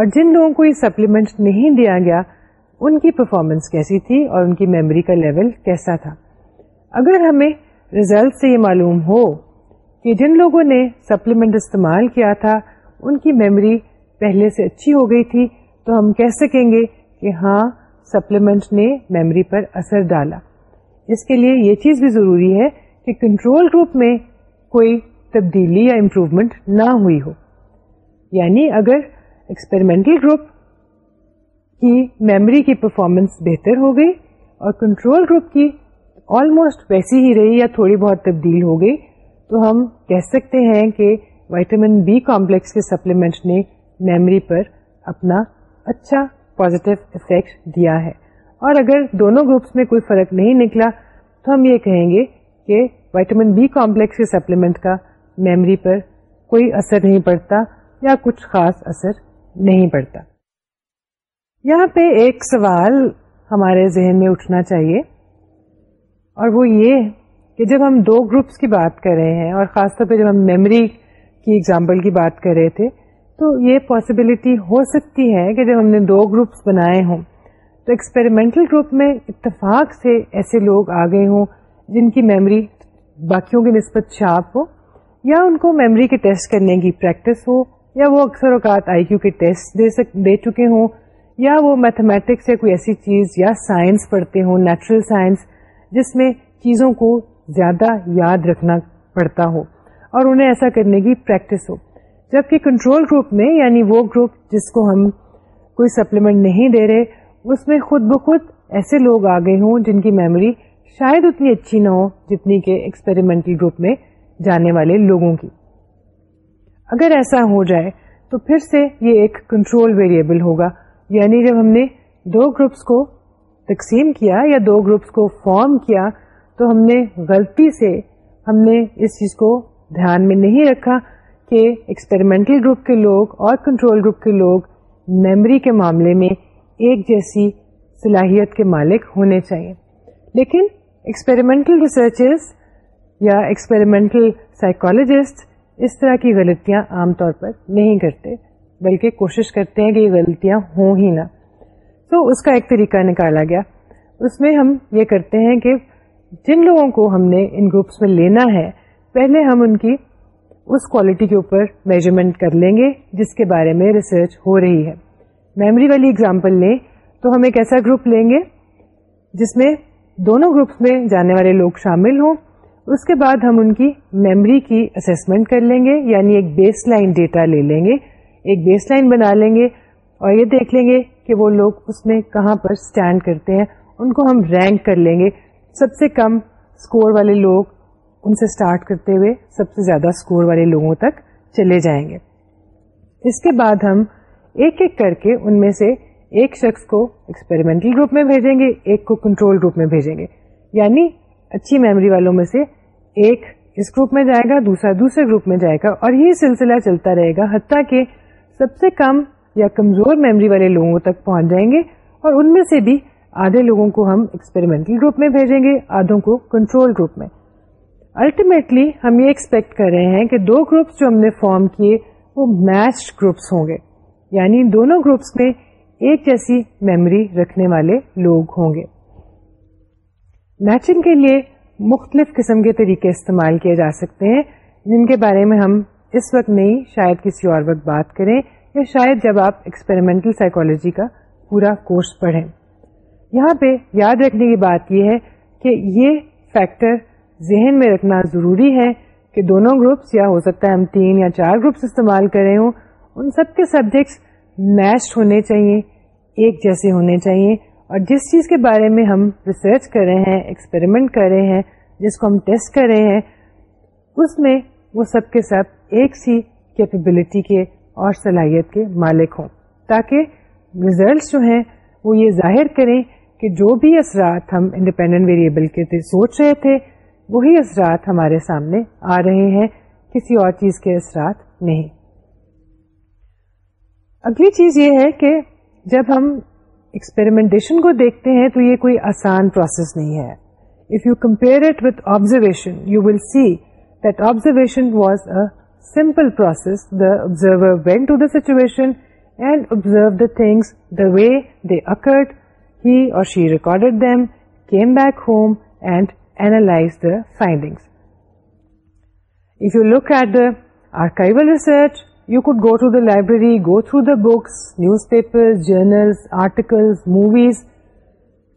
اور جن لوگوں کو یہ سپلیمنٹ نہیں دیا گیا ان کی پرفارمنس کیسی تھی اور ان کی میموری کا لیول کیسا تھا اگر ہمیں رزلٹ سے یہ معلوم ہو کہ جن لوگوں نے سپلیمنٹ استعمال کیا تھا ان کی میموری پہلے سے اچھی ہو گئی تھی تو ہم کہہ سکیں گے کہ ہاں سپلیمنٹ نے میمری پر اثر ڈالا اس کے لیے یہ چیز بھی ضروری ہے کہ کنٹرول گروپ میں کوئی تبدیلی یا امپروومنٹ نہ ہوئی ہو یعنی اگر ایکسپیریمنٹل گروپ کی میمری کی پرفارمنس بہتر ہو گئی اور کنٹرول گروپ کی آلموسٹ ویسی ہی رہی یا تھوڑی بہت تبدیل ہو گئی تو ہم کہہ سکتے ہیں کہ وائٹامن بی کامپلیکس کے سپلیمنٹ نے میمری پر اپنا اچھا پوزیٹو افیکٹ دیا ہے اور اگر دونوں گروپس میں کوئی فرق نہیں نکلا تو ہم یہ کہیں گے کہ وائٹامن بی کامپلیکس سپلیمنٹ کا میمری پر کوئی اثر نہیں پڑتا یا کچھ خاص اثر نہیں پڑتا یہاں پہ ایک سوال ہمارے ذہن میں اٹھنا چاہیے اور وہ یہ کہ جب ہم دو گروپس کی بات کر رہے ہیں اور خاص طور پہ جب ہم میمری کی ایگزامپل کی بات کر رہے تھے تو یہ پاسبلٹی ہو سکتی ہے کہ جب ہم نے دو گروپس بنائے ہوں تو ایکسپیریمنٹل گروپ میں اتفاق سے ایسے لوگ آ گئے ہوں جن کی میمری باقیوں کی نسبت شاپ ہو یا ان کو میموری کے ٹیسٹ کرنے کی پریکٹس ہو یا وہ اکثر اوقات آئی کیو کے ٹیسٹ دے دے چکے ہوں یا وہ میتھمیٹکس یا کوئی ایسی چیز یا سائنس پڑھتے ہوں نیچرل سائنس جس میں چیزوں کو زیادہ یاد رکھنا پڑتا ہو اور انہیں ایسا کرنے کی پریکٹس ہو جبکہ کنٹرول گروپ میں یعنی وہ گروپ جس کو ہم کوئی سپلیمنٹ نہیں دے رہے اس میں خود بخود ایسے لوگ آ گئے ہوں جن کی میموری شاید اتنی اچھی نہ ہو جتنی کہ ایکسپیریمنٹل گروپ میں جانے والے لوگوں کی اگر ایسا ہو جائے تو پھر سے یہ ایک کنٹرول ویریبل ہوگا یعنی جب ہم نے دو گروپس کو تقسیم کیا یا دو گروپس کو فارم کیا تو ہم نے غلطی سے ہم نے اس چیز کو دھیان میں نہیں رکھا ایکسپیریمنٹل گروپ کے لوگ اور کنٹرول گروپ کے لوگ میموری کے معاملے میں ایک جیسی صلاحیت کے مالک ہونے چاہیے لیکن ایکسپیریمنٹل ریسرچز یا ایکسپیریمنٹل سائیکالوجسٹ اس طرح کی غلطیاں عام طور پر نہیں کرتے بلکہ کوشش کرتے ہیں کہ یہ غلطیاں ہوں ہی نہ so, اس کا ایک طریقہ نکالا گیا اس میں ہم یہ کرتے ہیں کہ جن لوگوں کو ہم نے ان گروپس میں لینا ہے پہلے ہم ان کی اس کوالٹی کے اوپر میجرمنٹ کر لیں گے جس کے بارے میں ریسرچ ہو رہی ہے میمری والی اگزامپل لیں تو ہم ایک ایسا گروپ لیں گے جس میں دونوں گروپس میں جانے والے لوگ شامل ہوں اس کے بعد ہم ان کی میمری کی اسسمنٹ کر لیں گے یعنی ایک بیس لائن ڈیٹا لے لیں گے ایک بیس لائن بنا لیں گے اور یہ دیکھ لیں گے کہ وہ لوگ اس میں کہاں پر اسٹینڈ کرتے ہیں ان کو ہم رینک کر لیں گے سب سے کم اسکور والے لوگ ان سے اسٹارٹ کرتے ہوئے سب سے زیادہ اسکور والے لوگوں تک چلے جائیں گے اس کے بعد ہم ایک ایک کر کے ان میں سے ایک شخص کو ایکسپیریمنٹل گروپ میں بھیجیں گے ایک کو کنٹرول گروپ میں بھیجیں گے یعنی اچھی میموری والوں میں سے ایک اس گروپ میں جائے گا دوسرا دوسرے گروپ میں جائے گا اور یہ سلسلہ چلتا رہے گا حتیٰ کہ سب سے کم یا کمزور میموری والے لوگوں تک پہنچ جائیں گے اور ان میں سے بھی آدھے لوگوں کو ہم ایکسپیریمنٹل گروپ میں بھیجیں گے آدھوں کو کنٹرول گروپ میں الٹیمیٹلی ہم یہ ایکسپیکٹ کر رہے ہیں کہ دو گروپس جو ہم نے فارم کیے وہ میچڈ گروپس ہوں گے یعنی دونوں گروپس میں ایک جیسی میموری رکھنے والے لوگ ہوں گے میچنگ کے لیے مختلف قسم کے طریقے استعمال کیے جا سکتے ہیں جن کے بارے میں ہم اس وقت نہیں شاید کسی اور وقت بات کریں یا شاید جب آپ ایکسپیریمنٹل سائیکولوجی کا پورا کورس پڑھیں یہاں پہ یاد رکھنے کی بات یہ ہے کہ یہ فیکٹر ذہن میں رکھنا ضروری ہے کہ دونوں گروپس یا ہو سکتا ہے ہم تین یا چار گروپس استعمال کر رہے ہوں ان سب کے سبجیکٹس میشڈ ہونے چاہیے ایک جیسے ہونے چاہیے اور جس چیز کے بارے میں ہم ریسرچ کر رہے ہیں ایکسپیریمنٹ کر رہے ہیں جس کو ہم ٹیسٹ کر رہے ہیں اس میں وہ سب کے سب ایک سی کیپیبلٹی کے اور صلاحیت کے مالک ہوں تاکہ ریزلٹس جو ہیں وہ یہ ظاہر کریں کہ جو بھی اثرات ہم انڈیپینڈنٹ ویریبل کے سوچ رہے تھے وہی اثرات ہمارے سامنے آ رہے ہیں کسی اور چیز کے اثرات نہیں اگلی چیز یہ ہے کہ جب ہم ایکسپیریمنٹیشن کو دیکھتے ہیں تو یہ کوئی آسان پروسیس نہیں ہے if you compare it with observation you will see that observation was a simple process the observer went to the situation and observe the things the way they occurred he or she recorded them came back home and analyze the findings. If you look at the archival research, you could go to the library, go through the books, newspapers, journals, articles, movies,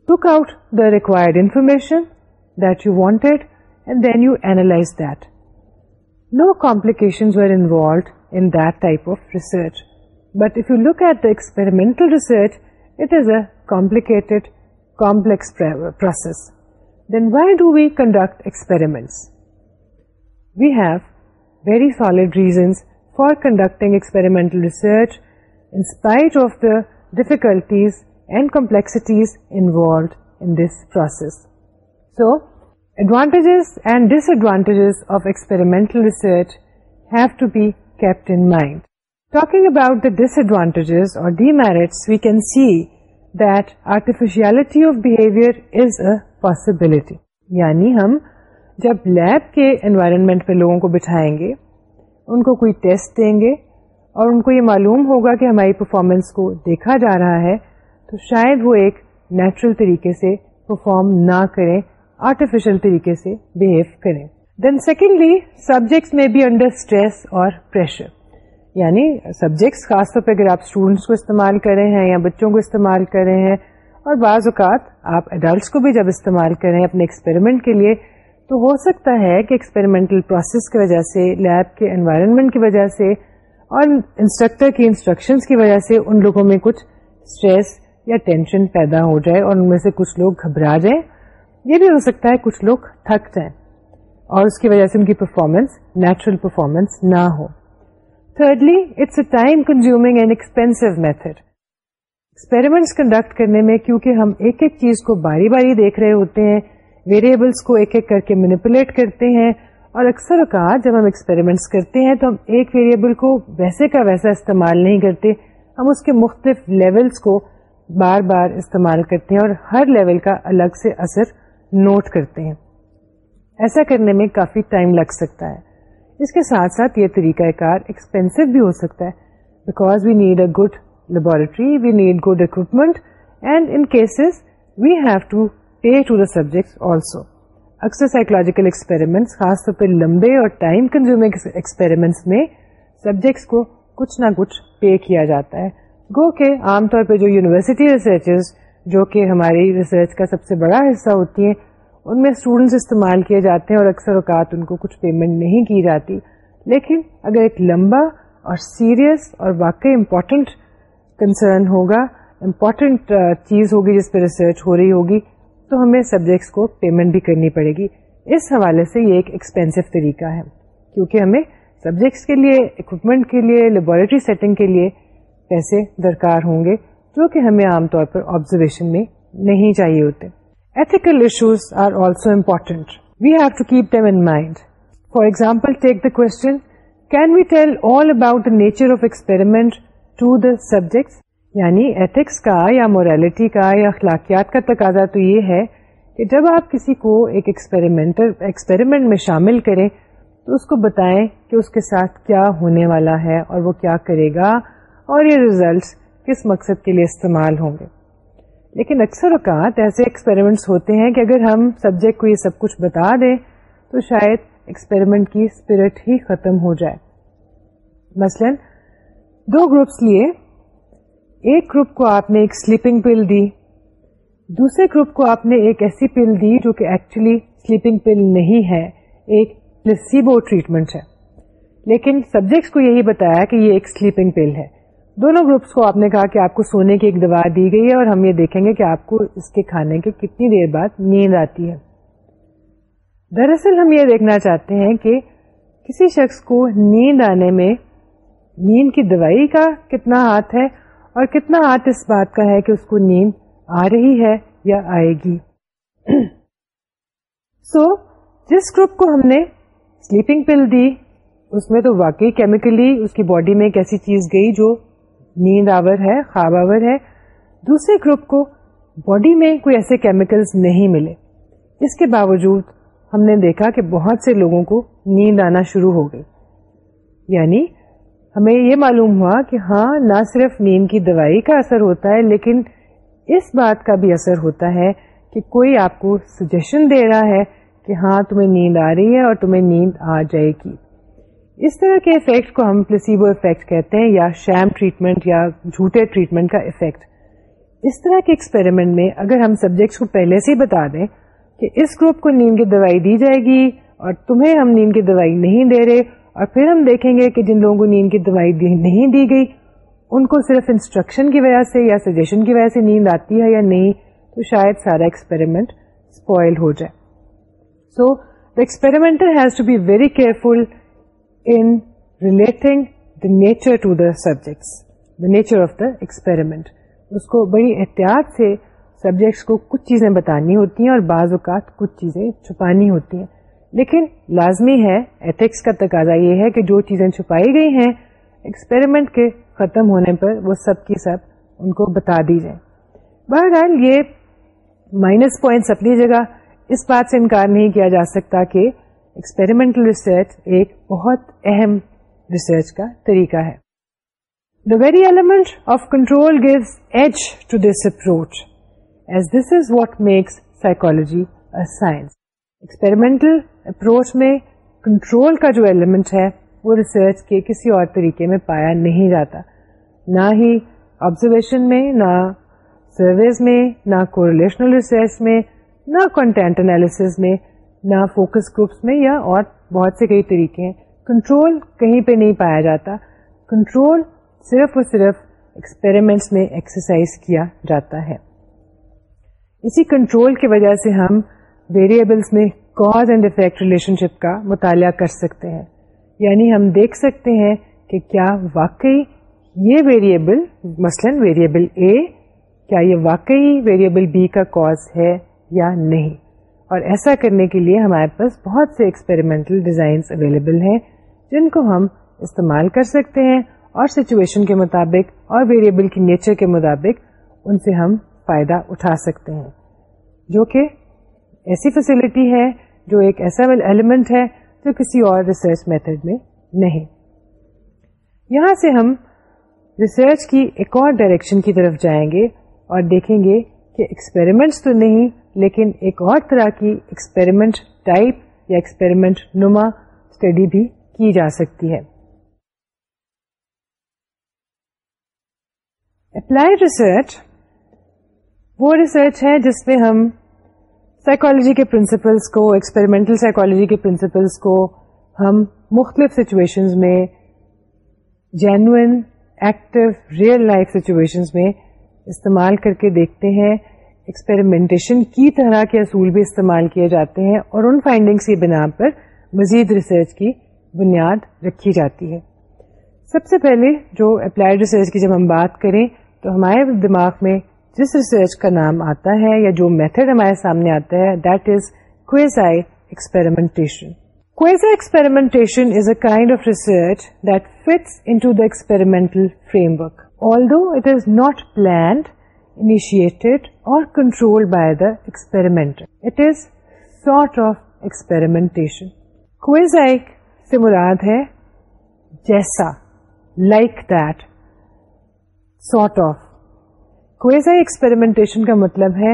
took out the required information that you wanted, and then you analyzed that. No complications were involved in that type of research. But if you look at the experimental research, it is a complicated, complex process. Then why do we conduct experiments? We have very solid reasons for conducting experimental research in spite of the difficulties and complexities involved in this process. So, advantages and disadvantages of experimental research have to be kept in mind. Talking about the disadvantages or demerits, we can see آفویئر is a possibility یعنی ہم جب lab کے environment پہ لوگوں کو بٹھائیں گے ان کو کوئی ٹیسٹ دیں گے اور ان کو یہ معلوم ہوگا کہ ہماری پرفارمنس کو دیکھا جا رہا ہے تو شاید وہ ایک نیچرل طریقے سے پرفارم نہ کریں آرٹیفیشل طریقے سے بہیو کریں دین سیکنڈلی سبجیکٹس میں بھی انڈر اسٹریس اور پریشر یعنی سبجیکٹس خاص طور پہ اگر آپ اسٹوڈینٹس کو استعمال ہیں یا بچوں کو استعمال کرے ہیں اور بعض اوقات آپ ایڈلٹس کو بھی جب استعمال کریں اپنے ایکسپیریمنٹ کے لیے تو ہو سکتا ہے کہ ایکسپیریمنٹل پروسیس کی وجہ سے لیب کے انوائرمنٹ کی وجہ سے اور انسٹرکٹر کی انسٹرکشنس کی وجہ سے ان لوگوں میں کچھ اسٹریس یا ٹینشن پیدا ہو جائے اور ان میں سے کچھ لوگ گھبرا جائیں یہ بھی ہو سکتا ہے کچھ لوگ تھک جائیں اور اس کی وجہ سے ان کی پرفارمنس نیچرل پرفارمنس نہ ہو thirdly it's a time and expensive method experiments conduct کرنے میں کیونکہ ہم ایک ایک چیز کو باری باری دیکھ رہے ہوتے ہیں ویریبلس کو ایک ایک کر کے مینپولیٹ کرتے ہیں اور اکثر اوقات جب ہم ایکسپیریمنٹس کرتے ہیں تو ہم ایک ویریبل کو ویسے کا ویسا استعمال نہیں کرتے ہم اس کے مختلف لیولس کو بار بار استعمال کرتے ہیں اور ہر لیول کا الگ سے اثر نوٹ کرتے ہیں ایسا کرنے میں کافی ٹائم لگ سکتا ہے اس کے ساتھ ساتھ یہ طریقہ کار ایکسپینسو بھی ہو سکتا ہے because we need a good laboratory we need good equipment and in cases we have to pay subject also اکثر سائیکولوجیکل ایکسپیریمنٹس خاص طور پہ لمبے اور ٹائم کنزیوم ایکسپیریمنٹس میں سبجیکٹس کو کچھ نہ کچھ پے کیا جاتا ہے گو کے عام طور پہ جو یونیورسٹی ریسرچز جو کہ ہماری ریسرچ کا سب سے بڑا حصہ ہوتی ہیں ان میں اسٹوڈینٹس استعمال کیے جاتے ہیں اور اکثر اوقات ان کو کچھ پیمنٹ نہیں کی جاتی لیکن اگر ایک لمبا اور سیریس اور واقعی امپورٹنٹ کنسرن ہوگا امپورٹنٹ چیز ہوگی جس پہ ریسرچ ہو رہی ہوگی تو ہمیں سبجیکٹس کو پیمنٹ بھی کرنی پڑے گی اس حوالے سے یہ ایک ایکسپینسو طریقہ ہے کیونکہ ہمیں سبجیکٹس کے لیے اکوپمنٹ کے لیے لیبوریٹری سیٹنگ کے لیے پیسے درکار ہوں گے جو کہ ہمیں عام طور پر آبزرویشن میں نہیں چاہیے ہوتے ethical issues are also important we have to keep they were mind for example take the question can we tell all about the nature of experiment to the subject یعنی ایتکس کا یا موریلٹی کا یا اخلاقیات کا تقاضا تو یہ ہے کہ جب آپ کسی کو ایکسپیریمنٹ میں شامل کریں تو اس کو بتائیں کہ اس کے ساتھ کیا ہونے والا ہے اور وہ کیا کرے گا اور یہ ریزلٹس کس مقصد کے لیے استعمال ہوں گے لیکن اکثر اوقات ایسے ایکسپیریمنٹس ہوتے ہیں کہ اگر ہم سبجیکٹ کو یہ سب کچھ بتا دیں تو شاید ایکسپیریمنٹ کی اسپرٹ ہی ختم ہو جائے مثلا دو گروپس لیے ایک گروپ کو آپ نے ایک سلیپنگ پل دی دوسرے گروپ کو آپ نے ایک ایسی پل دی جو کہ ایکچولی سلیپنگ پل نہیں ہے ایک پلسیبو ٹریٹمنٹ ہے لیکن سبجیکٹس کو یہی بتایا کہ یہ ایک سلیپنگ پل ہے دونوں گروپس کو آپ نے کہا کہ آپ کو سونے کی ایک دوا دی گئی ہے اور ہم یہ دیکھیں گے کہ آپ کو اس کے کھانے کے کتنی دیر بعد نیند آتی ہے دراصل ہم یہ دیکھنا چاہتے ہیں کہ کسی شخص کو نیند کی دوائی کا کتنا ہاتھ ہے اور کتنا ہاتھ اس بات کا ہے کہ اس کو نیند آ رہی ہے یا آئے گی سو جس گروپ کو ہم نے سلیپنگ پل دی اس میں تو واقعی کیمیکلی اس کی باڈی میں ایک ایسی چیز گئی جو نیند آور ہے خواب آور ہے دوسرے گروپ کو باڈی میں کوئی ایسے کیمیکلس نہیں ملے اس کے باوجود ہم نے دیکھا کہ بہت سے لوگوں کو نیند آنا شروع ہو گئی یعنی ہمیں یہ معلوم ہوا کہ ہاں نہ صرف نیند کی دوائی کا اثر ہوتا ہے لیکن اس بات کا بھی اثر ہوتا ہے کہ کوئی آپ کو سجیشن دے رہا ہے کہ ہاں تمہیں نیند آ رہی ہے اور تمہیں نیند آ جائے گی اس طرح کے افیکٹ کو ہم پلیسیبو افیکٹ کہتے ہیں یا شیم ٹریٹمنٹ یا جھوٹے ٹریٹمنٹ کا افیکٹ اس طرح کے ایکسپیریمنٹ میں اگر ہم سبجیکٹس کو پہلے سے ہی بتا دیں کہ اس گروپ کو نیند کی دوائی دی جائے گی اور تمہیں ہم نیند کی دوائی نہیں دے رہے اور پھر ہم دیکھیں گے کہ جن لوگوں کو نیند کی دوائی دی نہیں دی گئی ان کو صرف انسٹرکشن کی وجہ سے یا سجیشن کی وجہ سے نیند آتی ہے یا نہیں تو شاید سارا ایکسپیریمنٹ اسپوائل ہو جائے so the experimental has to be very careful relating the nature to the subjects the nature of the experiment اس کو بڑی احتیاط سے سبجیکٹس کو کچھ چیزیں بتانی ہوتی ہیں اور بعض اوقات کچھ چیزیں چھپانی ہوتی ہیں لیکن لازمی ہے ایتھکس کا تقاضا یہ ہے کہ جو چیزیں چھپائی گئی ہیں ایکسپیریمنٹ کے ختم ہونے پر وہ سب کی سب ان کو بتا دی جائیں بہرحال یہ مائنس پوائنٹس اپنی جگہ اس بات سے انکار نہیں کیا جا سکتا کہ ایکسپیریمنٹل ریسرچ ایک بہت اہم ریسرچ کا طریقہ ہے the very element of control gives edge to this approach as this is what makes psychology science experimental approach میں کنٹرول کا جو ایلیمنٹ ہے وہ ریسرچ کے کسی اور طریقے میں پایا نہیں جاتا نہ ہی آبزرویشن میں نہ سرویز میں نہ کو ریلیشنل ریسرچ میں نہ کنٹینٹ انالیس میں نہ فوکس گروپس میں یا اور بہت سے کئی طریقے ہیں کنٹرول کہیں پہ نہیں پایا جاتا کنٹرول صرف اور صرف ایکسپیریمنٹس میں ایکسرسائز کیا جاتا ہے اسی کنٹرول کی وجہ سے ہم ویریبلس میں cause and effect relationship کا مطالعہ کر سکتے ہیں یعنی ہم دیکھ سکتے ہیں کہ کیا واقعی یہ ویریبل مثلاً ویریبل اے کیا یہ واقعی ویریبل بی کا کاز ہے یا نہیں اور ایسا کرنے کے لیے ہمارے پاس بہت سے ایکسپیریمنٹل ڈیزائنس اویلیبل ہیں جن کو ہم استعمال کر سکتے ہیں اور سچویشن کے مطابق اور ویریبل کی نیچر کے مطابق ان سے ہم فائدہ اٹھا سکتے ہیں جو کہ ایسی فیسلٹی ہے جو ایک ایسا ایلیمنٹ ہے جو کسی اور ریسرچ میتھڈ میں نہیں یہاں سے ہم ریسرچ کی ایک اور ڈائریکشن کی طرف جائیں گے اور دیکھیں گے ایکسپیریمنٹس تو نہیں لیکن ایک اور طرح کی ایکسپیریمنٹ ٹائپ یا ایکسپیریمنٹ نما اسٹڈی بھی کی جا سکتی ہے ریسرچ ہے جس میں ہم سائیکولوجی کے پرنسپلس کو ایکسپیریمنٹل سائیکولوجی کے پرنسپلس کو ہم مختلف سچویشن میں genuine active real life situation میں استعمال کر کے دیکھتے ہیں ایکسپیریمنٹیشن کی طرح کے اصول بھی استعمال کیے جاتے ہیں اور ان فائنڈنگس کی بنا پر مزید ریسرچ کی بنیاد رکھی جاتی ہے سب سے پہلے جو اپلائڈ ریسرچ کی جب ہم بات کریں تو ہمارے دماغ میں جس ریسرچ کا نام آتا ہے یا جو میتھڈ ہمارے سامنے آتا ہے دیٹ از کوئی experimentation is a kind of research that into in experimental framework although it is not planned initiated or control by the experiment it is sort of experimentation کویزائک سے مراد ہے جیسا like that sort of quasi experimentation کا مطلب ہے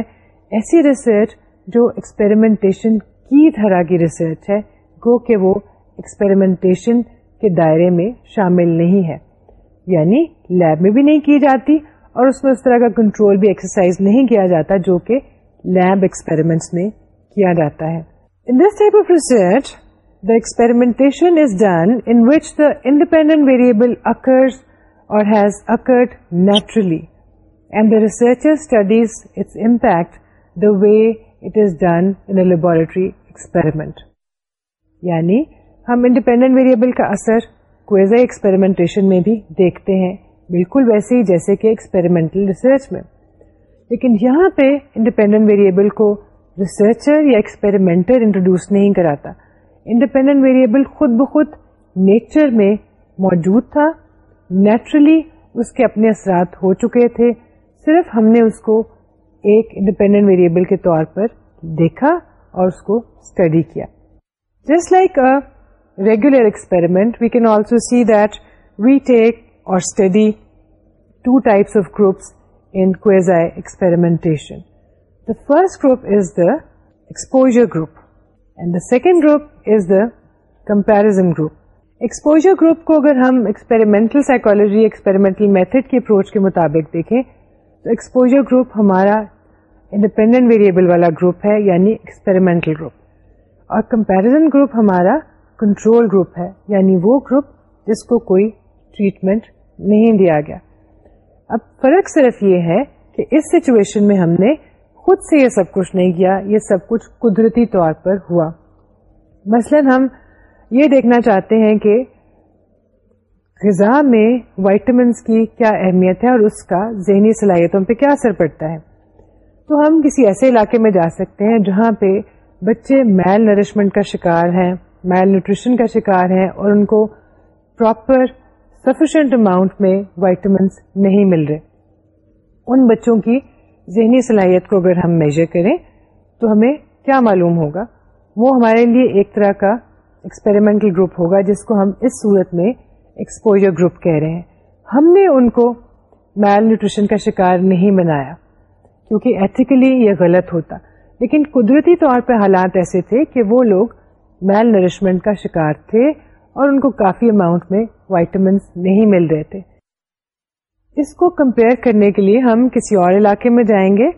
ایسی research جو experimentation کی طرح کی ریسرچ ہے کو کہ وہ ایکسپیریمنٹیشن کے دائرے میں شامل نہیں ہے یعنی لیب میں بھی نہیں کی جاتی اور اس میں اس طرح کا کنٹرول بھی ایکسرسائز نہیں کیا جاتا جو کہ لیب ایکسپیریمنٹس میں کیا جاتا ہے in in this type of research the the is done which independent variable occurs or has occurred naturally and the research studies its impact the way it is done in laboratory experiment یعنی ہم independent variable کا اثر کوئزے experimentation میں بھی دیکھتے ہیں بالکل ویسے ہی جیسے کہ ایکسپیریمنٹل ریسرچ میں لیکن یہاں پہ انڈیپینڈنٹ ویریبل کو ریسرچر یا ایکسپیریمنٹر انٹروڈیوس نہیں کراتا انڈیپینڈنٹ ویریبل خود بخود نیچر میں موجود تھا نیچرلی اس کے اپنے اثرات ہو چکے تھے صرف ہم نے اس کو ایک انڈیپینڈنٹ ویریبل کے طور پر دیکھا اور اس کو اسٹڈی کیا just like regular experiment we can also see that we take اور study two types of groups ان کو first group is the exposure group and the second group is the comparison group exposure group کو اگر ہم experimental psychology experimental method کی approach کے مطابق دیکھیں تو ایکسپوجر گروپ ہمارا انڈیپینڈنٹ ویریئبل والا گروپ ہے یعنی ایکسپیریمنٹل گروپ اور کمپیرزن گروپ ہمارا کنٹرول گروپ ہے یعنی وہ گروپ جس کو کوئی ٹریٹمنٹ نہیں دیا گیا اب فرق صرف یہ ہے کہ اس سچویشن میں ہم نے خود سے یہ سب کچھ نہیں کیا یہ سب کچھ قدرتی طور پر ہوا مثلا ہم یہ دیکھنا چاہتے ہیں کہ غذا میں وائٹمنس کی کیا اہمیت ہے اور اس کا ذہنی صلاحیتوں پہ کیا اثر پڑتا ہے تو ہم کسی ایسے علاقے میں جا سکتے ہیں جہاں پہ بچے میل نرشمنٹ کا شکار ہیں میل نیوٹریشن کا شکار ہیں اور ان کو پراپر سفیشینٹ اماؤنٹ میں وائٹمنس نہیں مل رہے ان بچوں کی ذہنی صلاحیت کو اگر ہم میجر کریں تو ہمیں کیا معلوم ہوگا وہ ہمارے لیے ایک طرح کا ایکسپیریمنٹل گروپ ہوگا جس کو ہم اس صورت میں ایکسپوجر گروپ کہہ رہے ہیں ہم نے ان کو میل نیوٹریشن کا شکار نہیں بنایا کیونکہ ایتھیکلی یہ غلط ہوتا لیکن قدرتی طور پہ حالات ایسے تھے کہ وہ لوگ میل نرشمنٹ کا شکار تھے اور ان کو کافی اماؤنٹ میں وائٹمنس نہیں مل رہے تھے اس کو کمپیئر کرنے کے لیے ہم کسی اور علاقے میں جائیں گے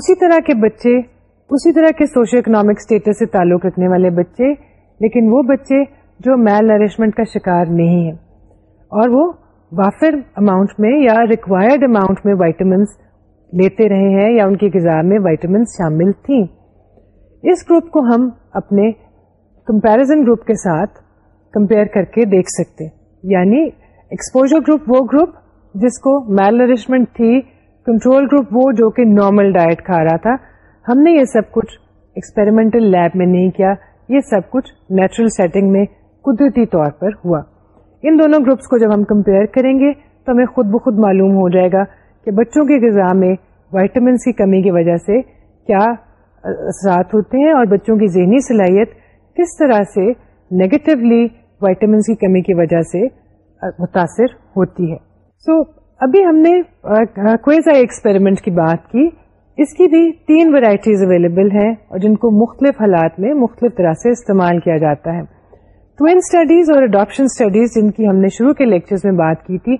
اسی طرح کے بچے اسی طرح کے سوشل اکنامک اسٹیٹس سے تعلق رکھنے والے بچے لیکن وہ بچے جو میل نرشمنٹ کا شکار نہیں ہیں اور وہ وافر اماؤنٹ میں یا ریکوائرڈ اماؤنٹ میں وائٹمنس لیتے رہے ہیں یا ان کی غذا میں وائٹمنس شامل تھیں اس گروپ کو ہم اپنے کمپیریزن گروپ کے ساتھ کمپیئر کر کے دیکھ سکتے یعنی ایکسپوجر گروپ وہ گروپ جس کو میل نرشمنٹ تھی کنٹرول گروپ وہ جو کہ نارمل ڈائٹ کھا رہا تھا ہم نے یہ سب کچھ ایکسپیریمنٹل لیب میں نہیں کیا یہ سب کچھ نیچرل سیٹنگ میں قدرتی طور پر ہوا ان دونوں گروپس کو جب ہم کمپیئر کریں گے تو ہمیں خود بخود معلوم ہو جائے گا کہ بچوں کی غذا میں وائٹامنس کی کمی کی وجہ سے کیا اثرات ہوتے ہیں اور بچوں کی ذہنی صلاحیت کس طرح سے نیگیٹولی وائٹامنس کی کمی کی وجہ سے متاثر ہوتی ہے سو so, ابھی ہم نے کویزا ایکسپیریمنٹ کی بات کی اس کی بھی تین ویرائٹیز اویلیبل ہیں اور جن کو مختلف حالات میں مختلف طرح سے استعمال کیا جاتا ہے ٹوین اسٹڈیز اور اڈاپشن اسٹڈیز جن کی ہم نے شروع کے لیکچر میں بات کی تھی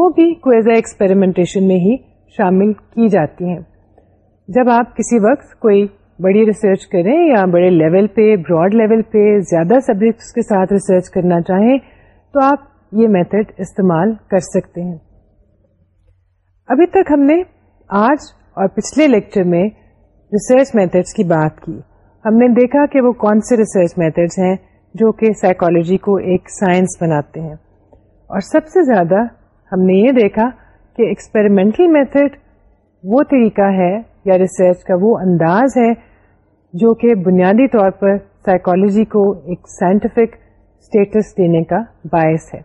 وہ بھی کوئزا ایکسپیریمنٹیشن میں ہی شامل کی جاتی ہیں جب آپ کسی وقت کوئی بڑی ریسرچ کریں یا بڑے لیول پہ براڈ لیول پہ زیادہ سبجیکٹس کے ساتھ ریسرچ کرنا چاہیں تو آپ یہ میتھڈ استعمال کر سکتے ہیں ابھی تک ہم نے آج اور پچھلے لیکچر میں ریسرچ میتھڈس کی بات کی ہم نے دیکھا کہ وہ کون سے ریسرچ میتھڈس ہیں جو کہ سائیکالوجی کو ایک سائنس بناتے ہیں اور سب سے زیادہ ہم نے یہ دیکھا کہ ایکسپیریمنٹل میتھڈ وہ طریقہ ہے یا ریسرچ کا وہ انداز ہے جو کہ بنیادی طور پر سائیکالوجی کو ایک سائنٹیفک اسٹیٹس دینے کا باعث ہے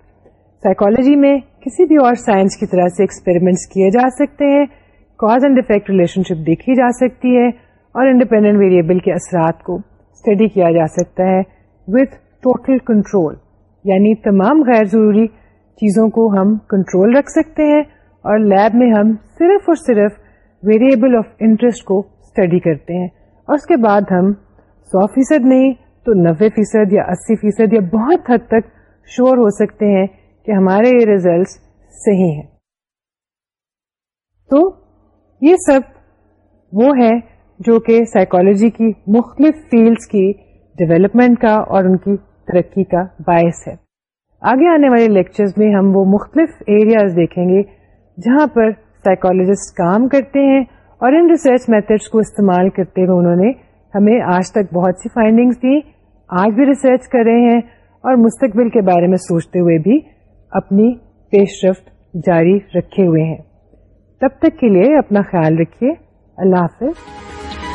سائیکالوجی میں کسی بھی اور سائنس کی طرح سے ایکسپیریمنٹس کیے جا سکتے ہیں cause and effect relationship دیکھی جا سکتی ہے اور انڈیپینڈنٹ ویریبل کے اثرات کو اسٹڈی کیا جا سکتا ہے وتھ ٹوٹل کنٹرول یعنی تمام غیر ضروری چیزوں کو ہم کنٹرول رکھ سکتے ہیں اور لیب میں ہم صرف اور صرف ویریبل آف انٹرسٹ کو اسٹڈی کرتے ہیں اس کے بعد ہم سو فیصد نہیں تو نبے فیصد یا اسی فیصد یا بہت حد تک شور ہو سکتے ہیں کہ ہمارے یہ ریزلٹس صحیح ہیں تو یہ سب وہ ہے جو کہ سائیکولوجی کی مختلف فیلڈس کی ڈیولپمنٹ کا اور ان کی ترقی کا باعث ہے آگے آنے والے لیکچرز میں ہم وہ مختلف ایریاز دیکھیں گے جہاں پر سائیکولوجسٹ کام کرتے ہیں اور ان ریسرچ میتھڈس کو استعمال کرتے ہوئے انہوں نے ہمیں آج تک بہت سی فائنڈنگس دی آج بھی ریسرچ کر رہے ہیں اور مستقبل کے بارے میں سوچتے ہوئے بھی اپنی پیش رفت جاری رکھے ہوئے ہیں تب تک کے لیے اپنا خیال رکھیے اللہ حافظ